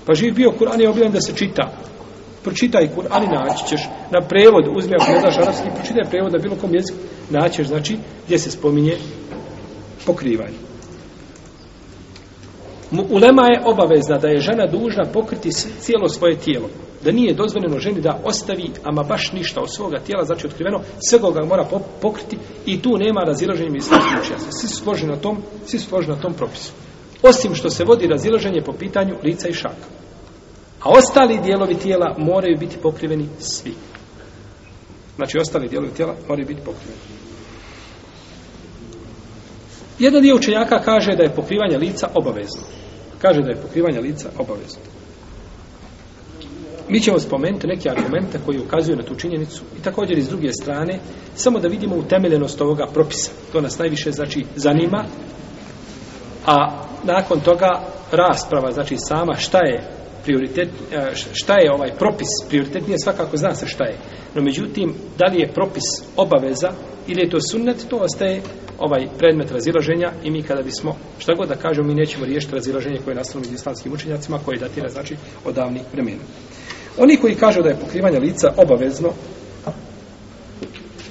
Pa živ bio Kur'an je objavljen da se čita. Pročitaj Kur'an i naći ćeš na prevod, uzmi ako ne znaš arapski, pročitaj prevod na bilo kom jeziku, naćeš, znači, gdje se spominje pokrivanje. Ulema je obavezna da je žena dužna pokriti cijelo svoje tijelo. Da nije dozvoljeno ženi da ostavi ama baš ništa od svoga tijela, znači otkriveno, sve ga mora pokriti i tu nema razilaženja islamskih učenjaka. Svi su složeni na tom, svi su složeni na tom propisu. Osim što se vodi razilaženje po pitanju lica i šaka. A ostali dijelovi tijela moraju biti pokriveni svi. Znači, ostali dijelovi tijela moraju biti pokriveni. Jedan dio učenjaka kaže da je pokrivanje lica obavezno. Kaže da je pokrivanje lica obavezno. Mi ćemo spomenuti neke argumente koji ukazuju na tu činjenicu i također iz druge strane, samo da vidimo utemeljenost ovoga propisa. To nas najviše znači zanima, a nakon toga rasprava, znači sama šta je prioritet, e, šta je ovaj propis prioritetnije svakako zna se šta je. No međutim, da li je propis obaveza ili je to sunnet, to ostaje ovaj predmet razilaženja i mi kada bismo, šta god da kažemo, mi nećemo riješiti razilaženje koje je nastalo među islamskim učenjacima koje datira, znači, od davnih vremena. Oni koji kažu da je pokrivanje lica obavezno,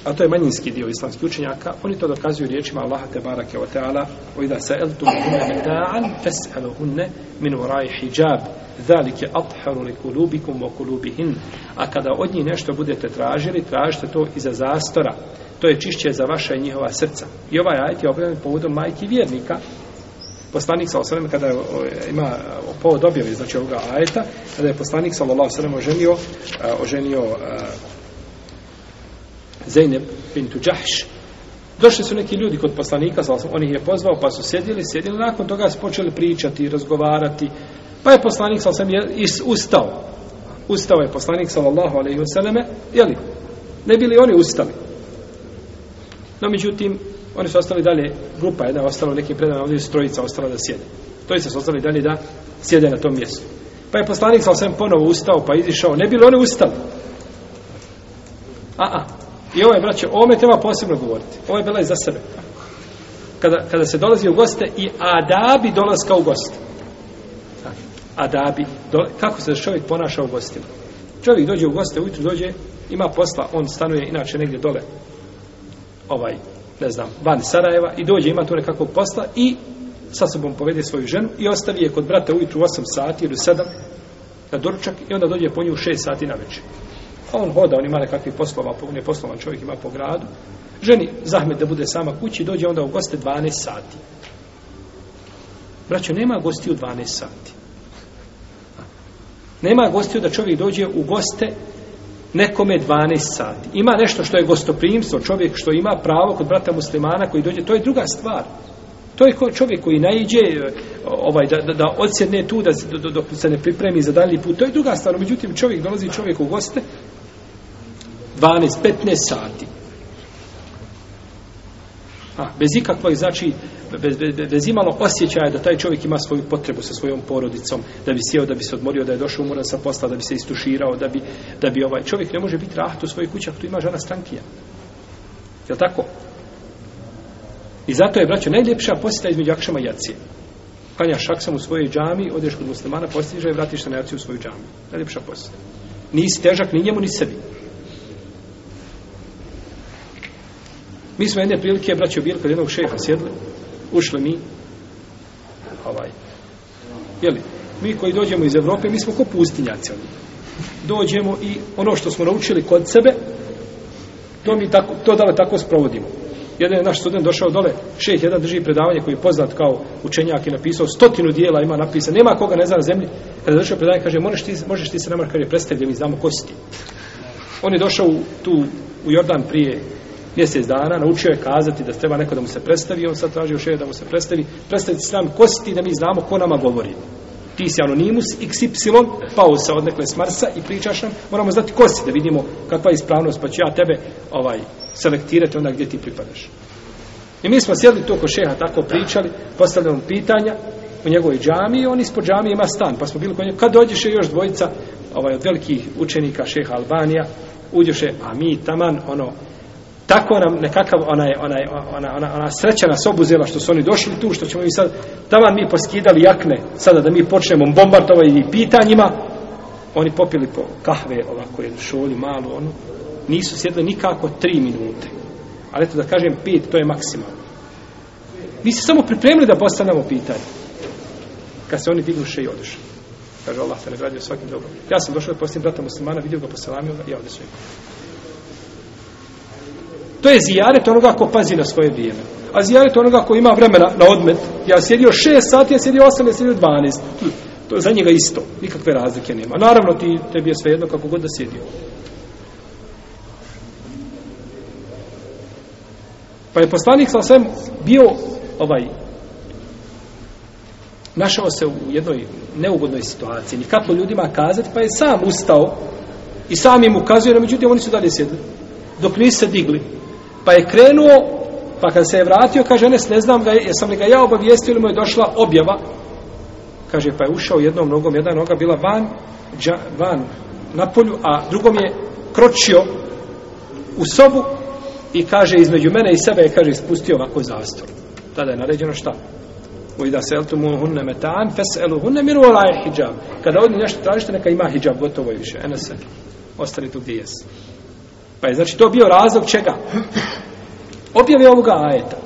a to je manjinski dio islamskih učenjaka, oni to dokazuju riječima Allaha te barake wa ta'ala o idha sa'eltum hunne meta'an fes'aluhunne min uraj hijab. Zalike atharu li kulubikum wa kulubihin. A kada od njih nešto budete tražili tražite to iza zastora. To je čišće za vaša i njihova srca. I ovaj ajet je objavljen povodom majki vjernika. Poslanik sa osrem kada je, ima povod objave znači ovoga ajeta kada je poslanik sallallahu alejhi ve oženio oženio Zeynep bintu Đahš. Došli su neki ljudi kod poslanika, on ih je pozvao, pa su sjedili, sjedili, nakon toga su počeli pričati, razgovarati, pa je poslanik, sam je ustao. Ustao je poslanik, sallallahu alaihi vseleme, jeli, ne bili oni ustali. No, međutim, oni su ostali dalje, grupa jedna ostala u nekim predama, ovdje su trojica ostala da sjede. Trojica su ostali dalje da sjede na tom mjestu. Pa je poslanik, sam ponovo ustao, pa izišao, ne bili oni ustali. A, a, I ovo je, braće, o ovome treba posebno govoriti. Ovo je bila i za sebe. Kada, kada se dolazi u goste i adabi dolaska u goste. Adabi. Do, kako se čovjek ponaša u gostima? Čovjek dođe u goste, ujutru dođe, ima posla, on stanuje inače negdje dole, ovaj, ne znam, van Sarajeva i dođe, ima tu nekakvog posla i sa sobom povede svoju ženu i ostavi je kod brata ujutru 8 sati ili 7 na doručak i onda dođe po nju 6 sati na večer. A on hoda, on ima nekakvih poslova, on je poslovan čovjek, ima po gradu. Ženi zahmet da bude sama kući, dođe onda u goste 12 sati. Braćo, nema gosti u 12 sati. Nema gostiju da čovjek dođe u goste nekome 12 sati. Ima nešto što je gostoprimstvo, čovjek što ima pravo kod brata muslimana koji dođe, to je druga stvar. To je čovjek koji najđe e, ovaj, da, da, da odsjedne tu, da, dok se ne pripremi za dalji put. To je druga stvar. Međutim, čovjek dolazi čovjek u goste 12-15 sati. A, bez ikakvog, znači, bez, bez, bez imalo osjećaja da taj čovjek ima svoju potrebu sa svojom porodicom, da bi sjeo, da bi se odmorio, da je došao umoran sa posla, da bi se istuširao, da bi, da bi ovaj čovjek ne može biti rahat u svojoj kući ako tu ima žena strankija. Je tako? I zato je, braćo, najljepša posjeta između akšama i jacije. Klanjaš aksam u svojoj džami, odeš kod muslimana, postiže i vratiš se na jaciju u svoju džami. Najljepša posjeta. Nisi težak ni njemu, ni sebi. Mi smo jedne prilike, braćo, bili kod jednog šeha sjedli, ušli mi, ovaj, jeli, mi koji dođemo iz Evrope, mi smo ko pustinjaci oni. Dođemo i ono što smo naučili kod sebe, to mi tako, to dole tako sprovodimo. Jedan je naš student došao dole, šeh jedan drži predavanje koji je poznat kao učenjak i napisao stotinu dijela, ima napisan, nema koga ne zna na zemlji. Kada je došao predavanje, kaže, možeš ti, možeš ti se namar, kaže, predstavlja, mi znamo ko si ti. On je došao u, tu u Jordan prije mjesec dana, naučio je kazati da treba neko da mu se predstavi, on sad traži šeha da mu se predstavi, predstaviti se nam ko si ti da mi znamo ko nama govori. Ti si anonimus XY, pao sa odnekle s Marsa i pričaš nam, moramo znati ko si da vidimo kakva je ispravnost, pa ću ja tebe ovaj, selektirati onda gdje ti pripadaš. I mi smo sjedli to oko šeha tako pričali, postavljamo pitanja u njegovoj džami i on ispod džami ima stan, pa smo bili kod njega, kad dođeše još dvojica ovaj, od velikih učenika šeha Albanija, uđeše, a mi taman, ono, tako nam nekakav onaj, onaj, ona, ona, ona sreća nas obuzela što su oni došli tu, što ćemo mi sad, taman mi poskidali jakne, sada da mi počnemo bombardovati pitanjima, oni popili po kahve, ovako jednu šolju, malu, ono, nisu sjedli nikako tri minute. Ali eto da kažem pet, to je maksimalno. Mi se samo pripremili da postanemo pitanje. Kad se oni dignuše i oduše. Kaže Allah, te nagradio svakim dobrom. Ja sam došao da postavim brata muslimana, vidio ga, poselamio ga i ovdje. To je zijaret onoga ko pazi na svoje vrijeme. A zijaret onoga ko ima vremena na odmet. Ja sjedio šest sati, ja sjedio osam, ja sjedio dvanest. Hm, to je za njega isto. Nikakve razlike nema. Naravno, ti, tebi je svejedno kako god da sjedio. Pa je poslanik sa svem bio ovaj našao se u jednoj neugodnoj situaciji. Nikako ljudima kazati, pa je sam ustao i sam im ukazuje, no međutim oni su dalje sjedli. Dok nisu se digli. Pa je krenuo, pa kad se je vratio, kaže, Enes, ne znam ga, jesam li ga ja obavijestio ili mu je došla objava. Kaže, pa je ušao jednom nogom, jedna noga bila van, dža, van na polju, a drugom je kročio u sobu i kaže, između mene i sebe je, kaže, ispustio ovako zastor. Tada je naređeno šta? Ujda se eltumu hunne metan, fes elu hunne miru olaj hijab. Kada od nešto tražite, neka ima hijab, gotovo je više. Enes, ostani tu gdje jesi. Pa je znači to bio razlog čega? Objave ovoga ajeta.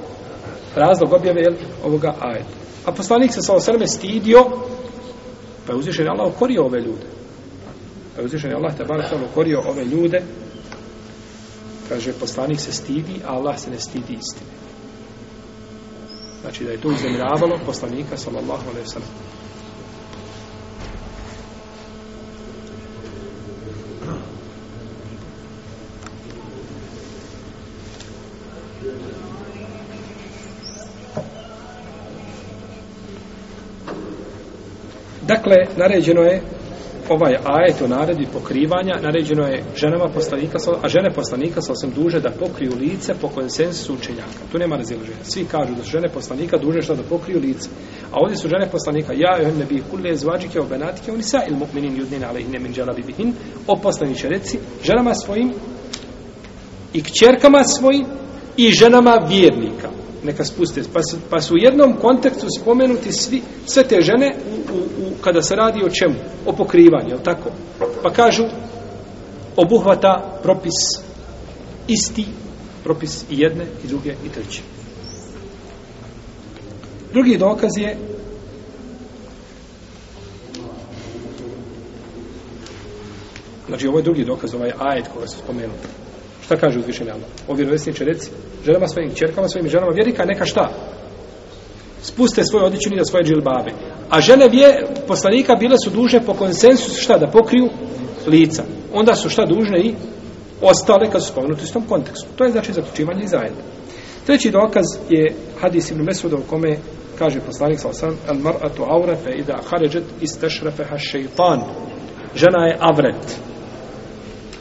Razlog objave jel, ovoga ajeta. A poslanik se sa osrme stidio, pa je uzvišen Allah okorio ove ljude. Pa je uzvišen Allah te barak okorio ove ljude. Kaže, poslanik se stidi, a Allah se ne stidi istine. Znači da je to uznemiravalo poslanika sallallahu alaihi sallam. Dakle, naređeno je ovaj ajet o naredi pokrivanja, naređeno je ženama poslanika, a žene poslanika sa osim duže da pokriju lice po konsensusu učenjaka. Tu nema razilaženja. Svi kažu da su žene poslanika duže što da pokriju lice. A ovdje su žene poslanika, ja i ne bi kulle zvađike o benatike, oni sa il mu'minin judnin ale ine min dželabi bihin, o poslaniće reci, ženama svojim i kćerkama svojim i ženama vjernika neka spuste. Pa su, pa su u jednom kontekstu spomenuti svi, sve te žene u, u, u, kada se radi o čemu? O pokrivanju, je tako? Pa kažu, obuhvata propis isti, propis i jedne, i druge, i treće. Drugi dokaz je Znači, ovo je drugi dokaz, ovaj ajet koga se spomenuo. Šta kaže uzvišenje Allah? O vjerovjesniče reci, ženama svojim čerkama, svojim ženama vjerika, neka šta? Spuste svoje odjećuni da svoje džilbabe. A žene vje, poslanika bile su duže po konsensusu šta? Da pokriju lica. Onda su šta dužne i ostale kad su spomenuti u tom kontekstu. To je znači zaključivanje i zajedno. Treći dokaz je hadis ibn Mesuda u kome kaže poslanik sa osam al mar'atu awrafe ida haređet istashrafa shaytan žena je avret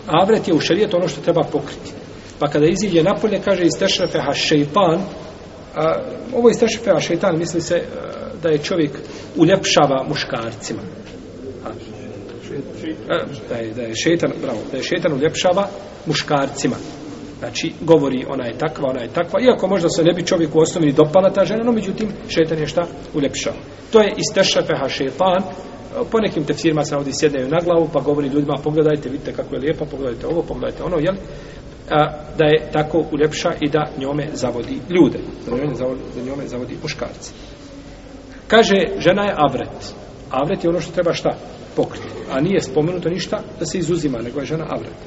avret je u šerijetu ono što treba pokriti. Pa kada iziđe napolje, kaže iz tešrafeha šeitan, a, ovo iz tešrafeha šeitan misli se a, da je čovjek uljepšava muškarcima. A, a, da, je, da je šeitan, bravo, da je šeitan uljepšava muškarcima. Znači, govori ona je takva, ona je takva, iako možda se ne bi čovjek u osnovi dopala ta žena, no međutim, šeitan je šta uljepšao. To je iz tešrafeha šeitan, po nekim tefsirima se ovdje sjedaju na glavu, pa govori ljudima, pogledajte, vidite kako je lijepa, pogledajte ovo, pogledajte ono, jel? A, da je tako uljepša i da njome zavodi ljude, da njome zavodi, da njome zavodi muškarci. Kaže, žena je avret. Avret je ono što treba šta? Pokriti. A nije spomenuto ništa da se izuzima, nego je žena avret.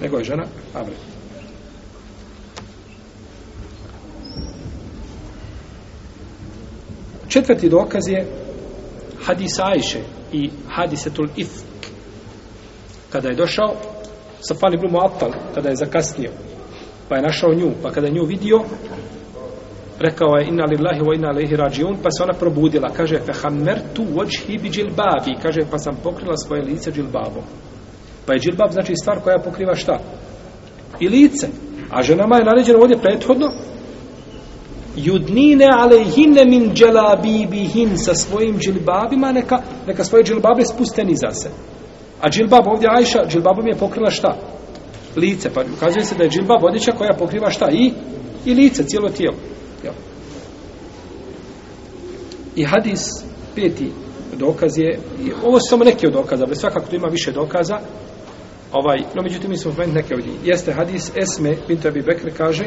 Nego je žena avret. Četvrti dokaz je hadis Ajše i hadisetul ifk. Kada je došao Safan ibn Mu'attal kada je zakasnio pa je našao nju pa kada je nju vidio rekao je inna lillahi wa inna ilaihi rađiun pa se ona probudila. Kaže fehammertu wajhi bi džilbabi kaže pa sam pokrila svoje lice džilbabom pa je džilbab znači stvar koja pokriva šta? I lice. A ženama je naređeno ovdje prethodno Judnine alejhinne min dželabibihin sa svojim džilbabima neka, neka svoje džilbabe spuste niza se. A džilbab ovdje Ajša džilbabom je pokrila šta? Lice pa ukazuje se da je džilbab odjeća koja pokriva šta? I, i lice cijelo tijelo Jel? i hadis peti dokaz je ovo su samo neki od dokaza ali svakako tu ima više dokaza. Ovaj, no međutim mi smo spomenuti neke od njih. Jeste hadis Esme Bintu Abi Bekr kaže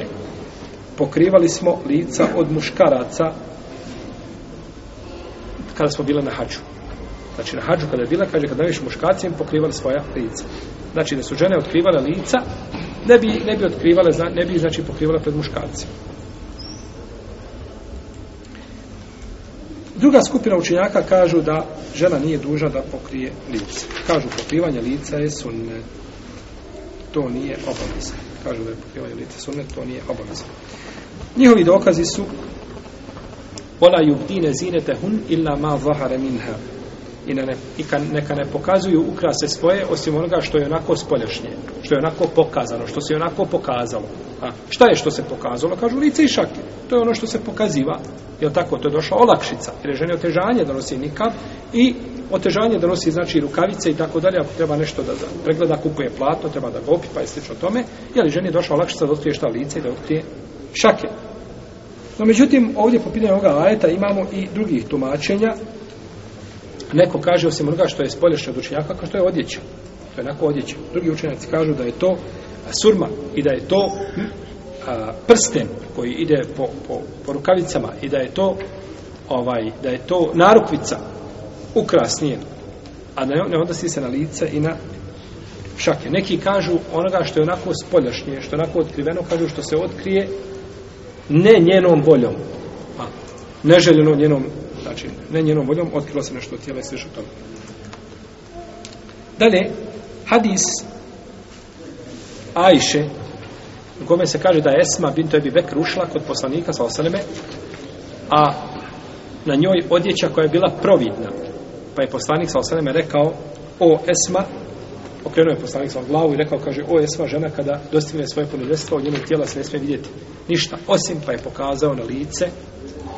pokrivali smo lica od muškaraca kada smo bile na hađu. Znači na hađu kada je bila, kaže kada najviše muškarci im pokrivali svoja lica. Znači da su žene otkrivale lica, ne bi, ne bi otkrivale, ne bi znači pokrivale pred muškarcima. Druga skupina učenjaka kažu da žena nije duža da pokrije lice. Kažu pokrivanje lica je sunnet. To nije obavezno. Kažu da je pokrivanje lica sunnet, to nije obavezno. Njihovi dokazi su Ola yubdine zinete hun illa ma zahara minha. I, ne, i ka, neka ne pokazuju ukrase svoje osim onoga što je onako spoljašnje, što je onako pokazano, što se onako pokazalo. A šta je što se pokazalo? Kažu lice i šake. To je ono što se pokaziva. Je tako? To je došla olakšica. Jer je žene otežanje da nosi nikad i otežanje da nosi znači rukavice i tako dalje. Ako treba nešto da, da pregleda, kupuje platno, treba da gopi, pa je slično tome. Je li ženi je došla olakšica da otkrije šta lice i da otkrije šake. No, međutim, ovdje po pitanju ovoga ajeta imamo i drugih tumačenja. Neko kaže osim onoga što je spolješnje od učenjaka, kao što je odjeća. To je onako odjeća. Drugi učenjaci kažu da je to surma i da je to a, prsten koji ide po, po, po rukavicama i da je to ovaj da je to narukvica ukrasnije a ne, ne odnosi se na lice i na šake. Neki kažu onoga što je onako spoljašnje, što je onako otkriveno, kažu što se otkrije ne njenom voljom. A, neželjeno njenom, znači, ne njenom voljom, otkrilo se nešto tijela i sliš u tome. Dalje, hadis Ajše, u kome se kaže da je Esma bint Ebi Bekr ušla kod poslanika sa osaneme, a na njoj odjeća koja je bila providna. Pa je poslanik sa osaneme rekao, o Esma, okrenuo je poslanik sa glavu i rekao, kaže, o sva žena kada dostigne svoje punoljestvo, od njenog tijela se ne smije vidjeti ništa, osim pa je pokazao na lice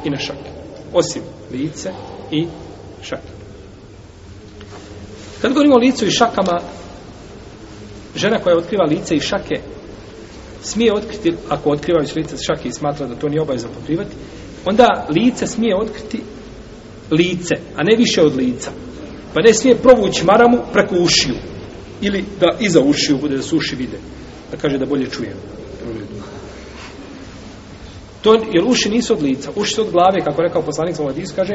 i na šake. Osim lice i šake. Kad govorimo o licu i šakama, žena koja otkriva lice i šake smije otkriti, ako otkriva već lice i šake i smatra da to nije obavezno pokrivati, onda lice smije otkriti lice, a ne više od lica. Pa ne smije provući maramu preko ušiju. Ili da iza ušiju bude da su uši vide. Da kaže da bolje čuje. To, jer uši nisu od lica. Uši su od glave, kako rekao poslanik sa ovaj kaže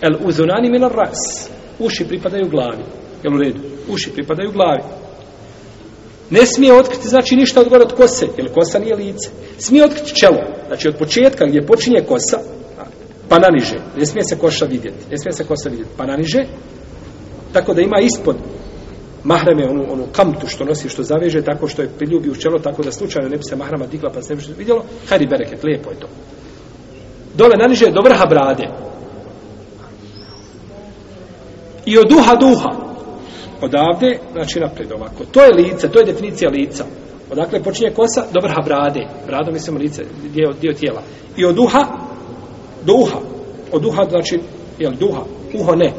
el uzunani minar ras. Uši pripadaju glavi. Jel u redu? Uši pripadaju glavi. Ne smije otkriti, znači, ništa od gore od kose, jer kosa nije lice. Smije otkriti čelo. Znači, od početka gdje počinje kosa, pa naniže. Ne smije se koša vidjeti. Ne smije se kosa vidjeti. Pa naniže. Tako da ima ispod mahrame onu, onu kamtu što nosi, što zaveže, tako što je priljubi u čelo, tako da slučajno ne bi se mahrama digla, pa se ne bi vidjelo. Hajdi bereket, lijepo je to. Dole naniže do vrha brade. I od duha duha. Odavde, znači napred ovako. To je lice, to je definicija lica. Odakle počinje kosa? Do vrha brade. Brado mislimo lice, dio, dio tijela. I od duha do uha. Od uha znači, jel, duha. Uho ne.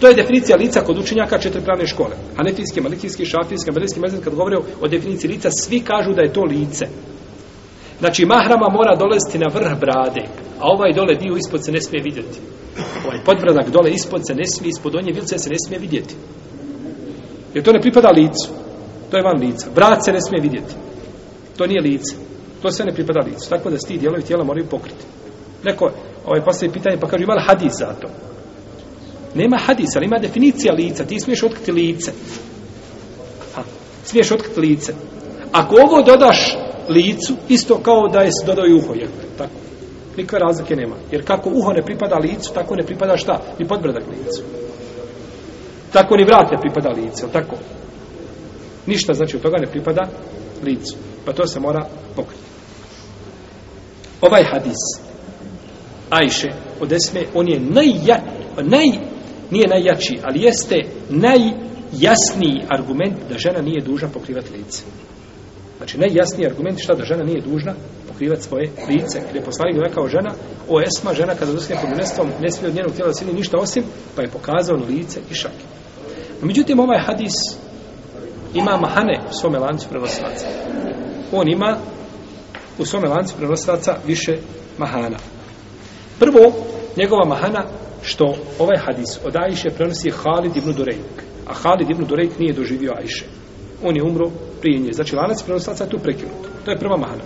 To je definicija lica kod učenjaka četiri pravne škole. Hanefijski, malikijski, šafijski, malijski mezin, kad govore o definiciji lica, svi kažu da je to lice. Znači, mahrama mora dolaziti na vrh brade, a ovaj dole dio ispod se ne smije vidjeti. Ovaj podbradak dole ispod se ne smije, ispod donje vilce se ne smije vidjeti. Jer to ne pripada licu. To je van lica. Brat se ne smije vidjeti. To nije lice. To sve ne pripada licu. Tako da sti dijelovi tijela moraju pokriti. Neko ovaj postavi pitanje pa kaže ima li hadis za to? Nema hadisa, ali ima definicija lica. Ti smiješ otkriti lice. Ha, smiješ otkriti lice. Ako ovo dodaš licu, isto kao da je dodao i uho. Jer, tako. Nikve razlike nema. Jer kako uho ne pripada licu, tako ne pripada šta? Ni podbradak licu. Tako ni vrat ne pripada licu. Tako. Ništa znači od toga ne pripada licu. Pa to se mora pokriti. Ovaj hadis Ajše od Esme, on je najja, naj, nije najjači, ali jeste najjasniji argument da žena nije dužna pokrivati lice. Znači, najjasniji argument šta da žena nije dužna pokrivati svoje lice. Jer je poslanik rekao žena, o Esma, žena kada dosadne pod mnestvom, ne smije od njenog tijela da ništa osim, pa je pokazao na lice i šake. No, međutim, ovaj hadis ima mahane u svome lancu prenosilaca. On ima u svome lancu prenosilaca više mahana. Prvo, njegova mahana, što ovaj hadis od Ajše prenosi Halid ibn Durejk. A Halid ibn Durejk nije doživio Ajše. On je umro prije nje. Znači, lanac prenoslaca je tu prekinut. To je prva mahana.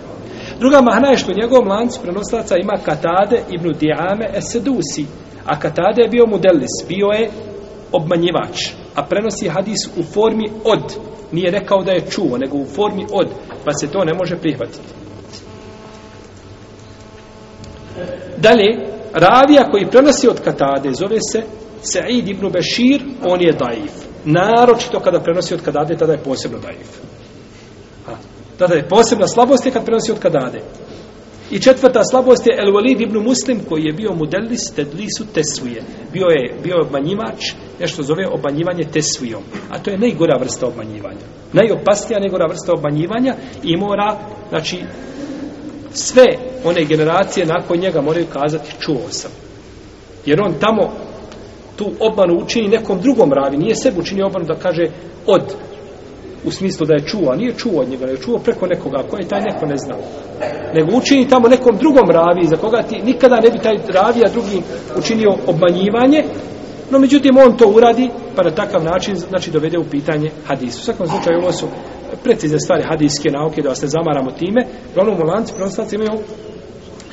Druga mahana je što u njegovom lancu prenoslaca ima Katade ibn Diame Esedusi. A Katade je bio modelis, bio je obmanjivač. A prenosi hadis u formi od. Nije rekao da je čuo, nego u formi od. Pa se to ne može prihvatiti. Dalje, ravija koji prenosi od Katade zove se Sa'id ibn Bešir, on je daif. Naročito kada prenosi od Katade, tada je posebno daif. A, tada je posebna slabost je kad prenosi od Katade. I četvrta slabost je El Walid ibn Muslim koji je bio modelis tedlisu tesvije. Bio je bio obmanjivač, nešto zove obmanjivanje tesvijom. A to je najgora vrsta obmanjivanja. Najopasnija najgora vrsta obmanjivanja i mora, znači, sve one generacije nakon njega moraju kazati čuo sam. Jer on tamo tu obmanu učini nekom drugom ravi, nije sebi učinio obmanu da kaže od, u smislu da je čuo, a nije čuo od njega, je čuo preko nekoga, ko je taj neko ne zna. Nego učini tamo nekom drugom ravi, za koga ti nikada ne bi taj ravi, a drugi učinio obmanjivanje, no međutim on to uradi, pa na takav način, znači dovede u pitanje hadisu. U svakom slučaju ovo su precizne stvari hadijske nauke, da vas ne zamaramo time. Uglavnom u lanci prenoslaca imaju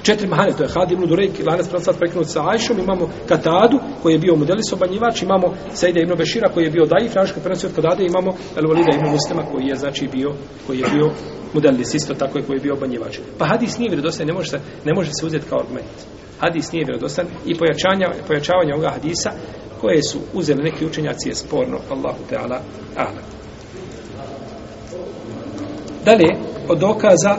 četiri mahane, to je Hadi ibn Durejk, lanac prenoslac prekinut sa Ajšom, imamo Katadu, koji je bio modelis obanjivač, imamo Sejda ibn Bešira, koji je bio Daif, Franško prenosio od Katade, imamo El Walida ibn Muslima, koji je, znači, bio, koji je bio modelis, isto tako je koji je bio obanjivač. Pa hadis nije vjerodostan, ne može se, ne može se uzeti kao argument. Hadis nije vjerodostan i pojačanja, pojačavanja ovoga hadisa koje su uzeli neki učenjaci je sporno, Allahu Teala, ala. Dalje, od dokaza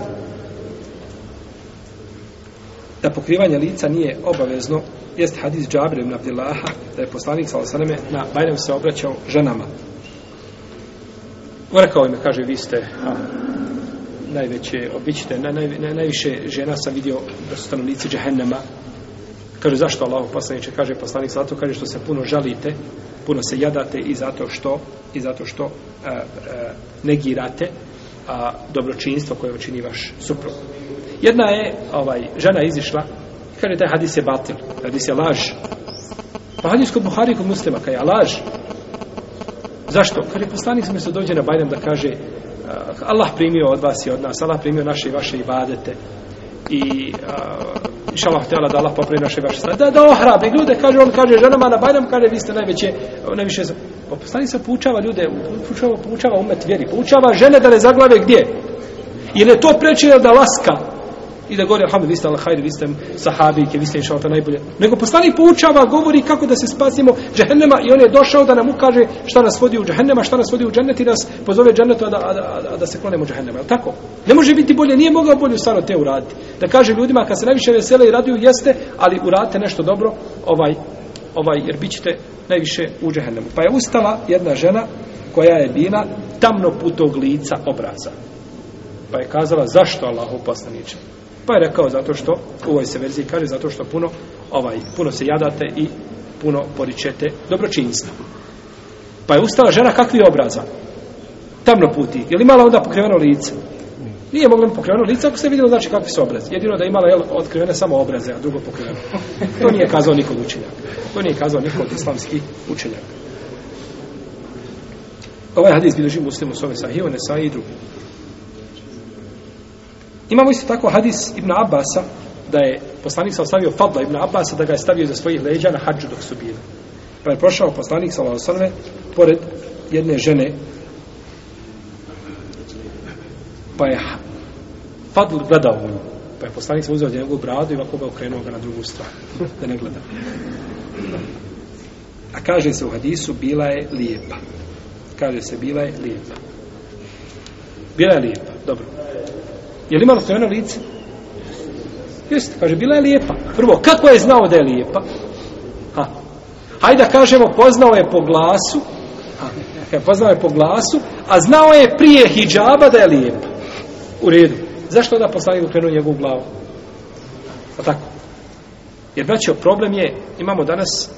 da pokrivanje lica nije obavezno jest hadis Džabir ibn Abdillaha da je poslanik s.a.v. na Bajram se obraćao ženama. Rekao im, kaže, vi ste a, najveće, obićite, na, naj, na, najviše žena sam vidio da su stanovnici džehennema. Kaže, zašto Allah poslaniče? Kaže, poslanik zato kaže što se puno žalite, puno se jadate i zato što i zato što a, a, negirate a, dobročinstvo koje učini vaš suprug. Jedna je, ovaj, žena izišla kaže, taj hadis je batil, hadis je laž. Pa hadis kod Buhari kod muslima, kaj je laž. Zašto? Kaže, poslanik sam se dođe na Bajram da kaže, e, Allah primio od vas i od nas, Allah primio naše i vaše ibadete i uh, inša htjela da Allah popravi naše vaše stvari. Da, da ohrabri ljude, kaže, on kaže ženama na Bajram, kaže, vi ste najveće, najviše, poslanik se poučava ljude, poučava, poučava umet vjeri, poučava žene da ne zaglave gdje? Jer je to prečino da laska i da govori alhamdulillah vi ste al-hajr, vi ste sahabike, vi ste inšalata najbolje. Nego poslanik poučava, govori kako da se spasimo džehennema i on je došao da nam ukaže šta nas vodi u džehennema, šta nas vodi u džennet i nas pozove džennetu, da, a, da, a da se klonemo džehennema. Je tako? Ne može biti bolje, nije mogao bolje stvarno te uraditi. Da kaže ljudima, kad se najviše vesele i raduju, jeste, ali uradite nešto dobro, ovaj, ovaj, jer bit ćete najviše u džehennemu. Pa je ustala jedna žena koja je bila tamno putog lica obraza. Pa je kazala, zašto Allahu poslaniče? Pa je rekao zato što, u ovoj se verziji kaže, zato što puno, ovaj, puno se jadate i puno poričete dobročinstvo. Pa je ustala žena kakvi obraza? Tamno puti. Je li imala onda pokriveno lice? Nije mogla pokriveno lice, ako se vidjelo znači kakvi su obraz. Jedino da je imala jel, otkrivene samo obraze, a drugo pokriveno. To nije kazao nikog učenjaka. To nije kazao nikog islamski učenjaka. Ovaj hadis bilježi muslimu s ove sahiju, ne sa i drugi. Imamo isto tako hadis Ibn Abasa, da je poslanik sa ostavio Fadla Ibn Abasa, da ga je stavio za svojih leđa na hađu dok su bili. Pa je prošao poslanik sa ostavio pored jedne žene, pa je Fadl gledao u nju. Pa je poslanik sa uzeo njegovu bradu i ovako ga okrenuo ga na drugu stranu, da ne gleda. A kaže se u hadisu, bila je lijepa. Kaže se, bila je lijepa. Bila je lijepa, dobro. Je li imala stojeno lice? Jeste, kaže, bila je lijepa. Prvo, kako je znao da je lijepa? Ha. Hajde da kažemo, poznao je po glasu. Ha. Poznao je po glasu, a znao je prije hijjaba da je lijepa. U redu. Zašto da poslanik ukrenuo njegovu glavu? Pa tako. Jer, braćo, problem je, imamo danas,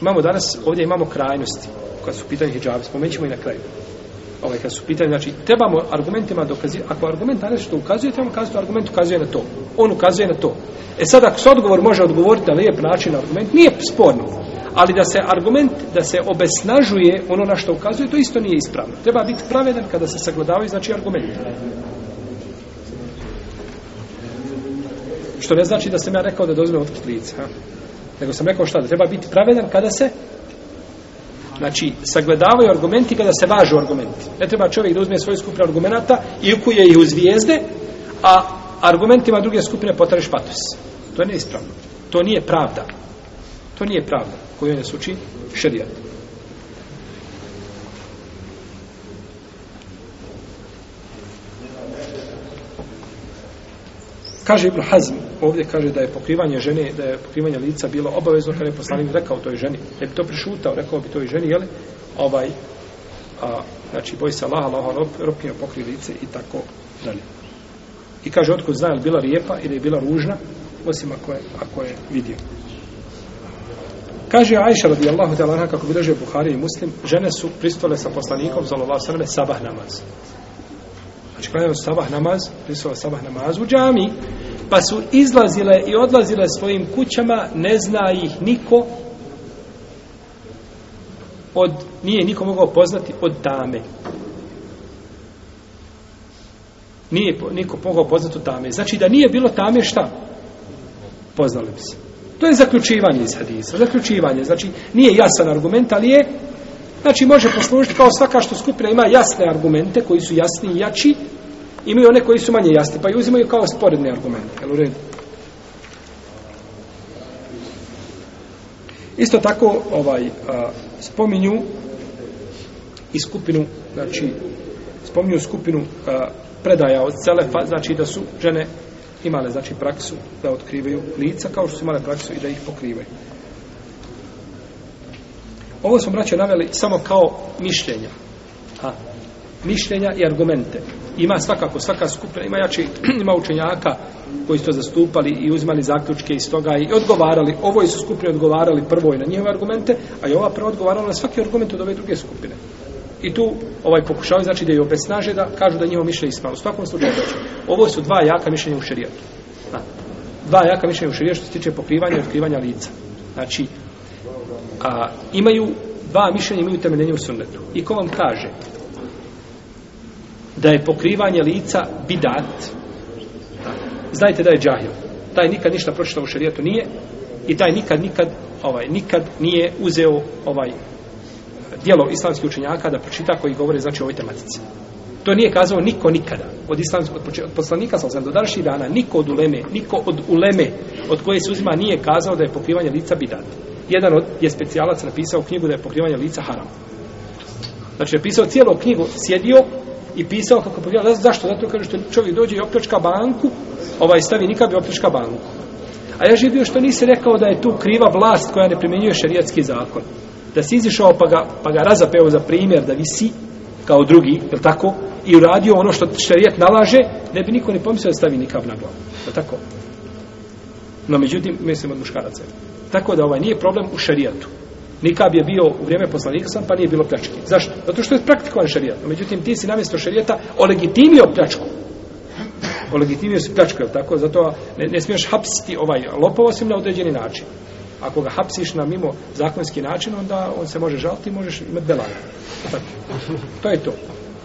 imamo danas, ovdje imamo krajnosti, kad su pitanje hijjaba, spomenut ćemo i na kraju ovaj, kad su pitanje, znači, trebamo argumentima dokazati, ako argument na nešto ukazuje, trebamo kazati, argument ukazuje na to. On ukazuje na to. E sad, ako se odgovor može odgovoriti na lijep način argument, nije sporno. Ali da se argument, da se obesnažuje ono na što ukazuje, to isto nije ispravno. Treba biti pravedan kada se sagledavaju, znači, argument. Što ne znači da sam ja rekao da dozvoljeno otkrit lice, ha? Nego sam rekao šta, da treba biti pravedan kada se Znači, sagledavaju argumenti kada se važu argumenti. Ne treba čovjek da uzme svoje skupine argumenta i ukuje ih u zvijezde, a argumentima druge skupine potareš patos. To je neispravno. To nije pravda. To nije pravda koju ne suči šarijat. Kaže Ibn Hazm, ovdje kaže da je pokrivanje žene, da je pokrivanje lica bilo obavezno kada je poslanik rekao toj ženi. Ne bi to prišutao, rekao bi toj ženi, jel? ovaj, a, znači, boj se Allah, Allah, rop, ropnio pokri lice i tako dalje. I kaže, otkud zna, je bila lijepa ili je bila ružna, osim ako je, ako je vidio. Kaže Ajša radijallahu ta'ala kako bi držao Buhari i Muslim, žene su pristole sa poslanikom sallallahu alejhi sabah namaz. Znači klanjao sabah namaz, prisao sabah namaz u džami, pa su izlazile i odlazile svojim kućama, ne zna ih niko od, nije niko mogao poznati od dame. Nije po- niko mogao poznati tame. Znači da nije bilo tame šta? Poznali bi se. To je zaključivanje iz hadisa. Zaključivanje. Znači nije jasan argument, ali je Znači može poslužiti kao svaka što skupina ima jasne argumente koji su jasni i jači, imaju one koji su manje jasni, pa i uzimaju kao sporedne argumente. Jel u redu? Isto tako ovaj a, spominju i skupinu, znači spominju skupinu a, predaja od Selefa, znači da su žene imale znači praksu da otkrivaju lica kao što su imale praksu i da ih pokrivaju. Ovo smo braće naveli samo kao mišljenja. Ha. Mišljenja i argumente. Ima svakako, svaka skupina, ima jači, [CLEARS THROAT] ima učenjaka koji su to zastupali i uzimali zaključke iz toga i odgovarali. Ovo su skupine odgovarali prvo i na njihove argumente, a i ova prva odgovarala na svaki argument od ove druge skupine. I tu ovaj pokušavaju znači da je obesnaže da kažu da je njihovo mišljenje ispravno. U svakom slučaju ovo su dva jaka mišljenja u šerijatu. Dva jaka mišljenja u šerijatu što se tiče pokrivanja i otkrivanja lica. Znači, a, imaju dva mišljenja imaju temeljenje u sunnetu. I ko vam kaže da je pokrivanje lica bidat, znajte da je džahil. Taj nikad ništa pročitao u šarijetu nije i taj nikad, nikad, ovaj, nikad nije uzeo ovaj dijelo islamskih učenjaka da pročita koji govore znači o ovoj tematici. To nije kazao niko nikada. Od islamskog od, od poslanika sam sam do današnjih dana niko od uleme, niko od uleme od koje se uzima nije kazao da je pokrivanje lica bidat. Jedan od je specijalac napisao knjigu da je pokrivanje lica haram. Znači je pisao cijelu knjigu, sjedio i pisao kako pokriva. Znaš zašto? Zato kaže što čovjek dođe i opljačka banku, ovaj stavi nikad i opljačka banku. A ja živio što nisi rekao da je tu kriva vlast koja ne primjenjuje šerijatski zakon. Da si izišao pa ga, pa ga razapeo za primjer da visi kao drugi, je tako? I uradio ono što šerijat nalaže, ne bi niko ni pomislio da stavi nikab na glavu. Je tako? No, međutim, mislim od muškaraca. Tako da ovaj nije problem u šerijatu. Nikab je bio u vrijeme poslanika sam, pa nije bilo pljačke. Zašto? Zato što je praktikovan šerijat. Međutim, ti si namjesto šerijata olegitimio pljačku. Olegitimio si pljačku, je tako? Zato ne, ne smiješ hapsiti ovaj lopov osim na određeni način. Ako ga hapsiš na mimo zakonski način, onda on se može žaliti i možeš imati belanje. To je to.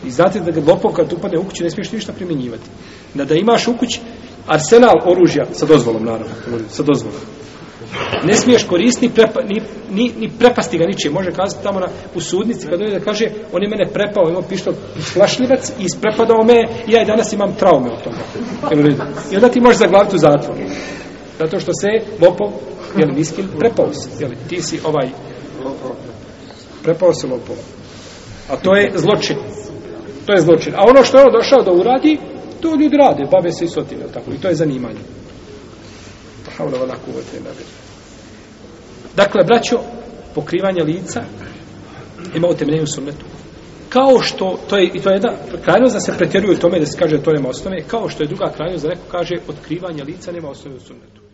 I znate da ga lopov kad upadne u kuću ne smiješ ništa primjenjivati. Da da imaš u kući arsenal oružja sa dozvolom, naravno. Sa dozvolom. Ne smiješ koristiti prepa, ni, ni, ni prepasti ga ničije. Može kazati tamo na, u sudnici kad dođe da kaže on je mene prepao, imao pištol flašljivac i isprepadao me i ja i danas imam traume od toga. I onda ti možeš zaglaviti u zatvor. Zato što se lopov, jel miskin, prepao si. Jel, ti si ovaj prepao se lopova. A to je zločin. To je zločin. A ono što je on došao da uradi, to ljudi rade, bave se i sotine, tako? I to je zanimanje. Haula wala kuvvete illa billah. Dakle, braćo, pokrivanje lica ima utemeljenje u sunnetu. Kao što, to je, i to je jedna krajnost da se pretjeruje u tome da se kaže to nema osnove, kao što je druga krajnost da neko kaže otkrivanje lica nema osnove u sunnetu.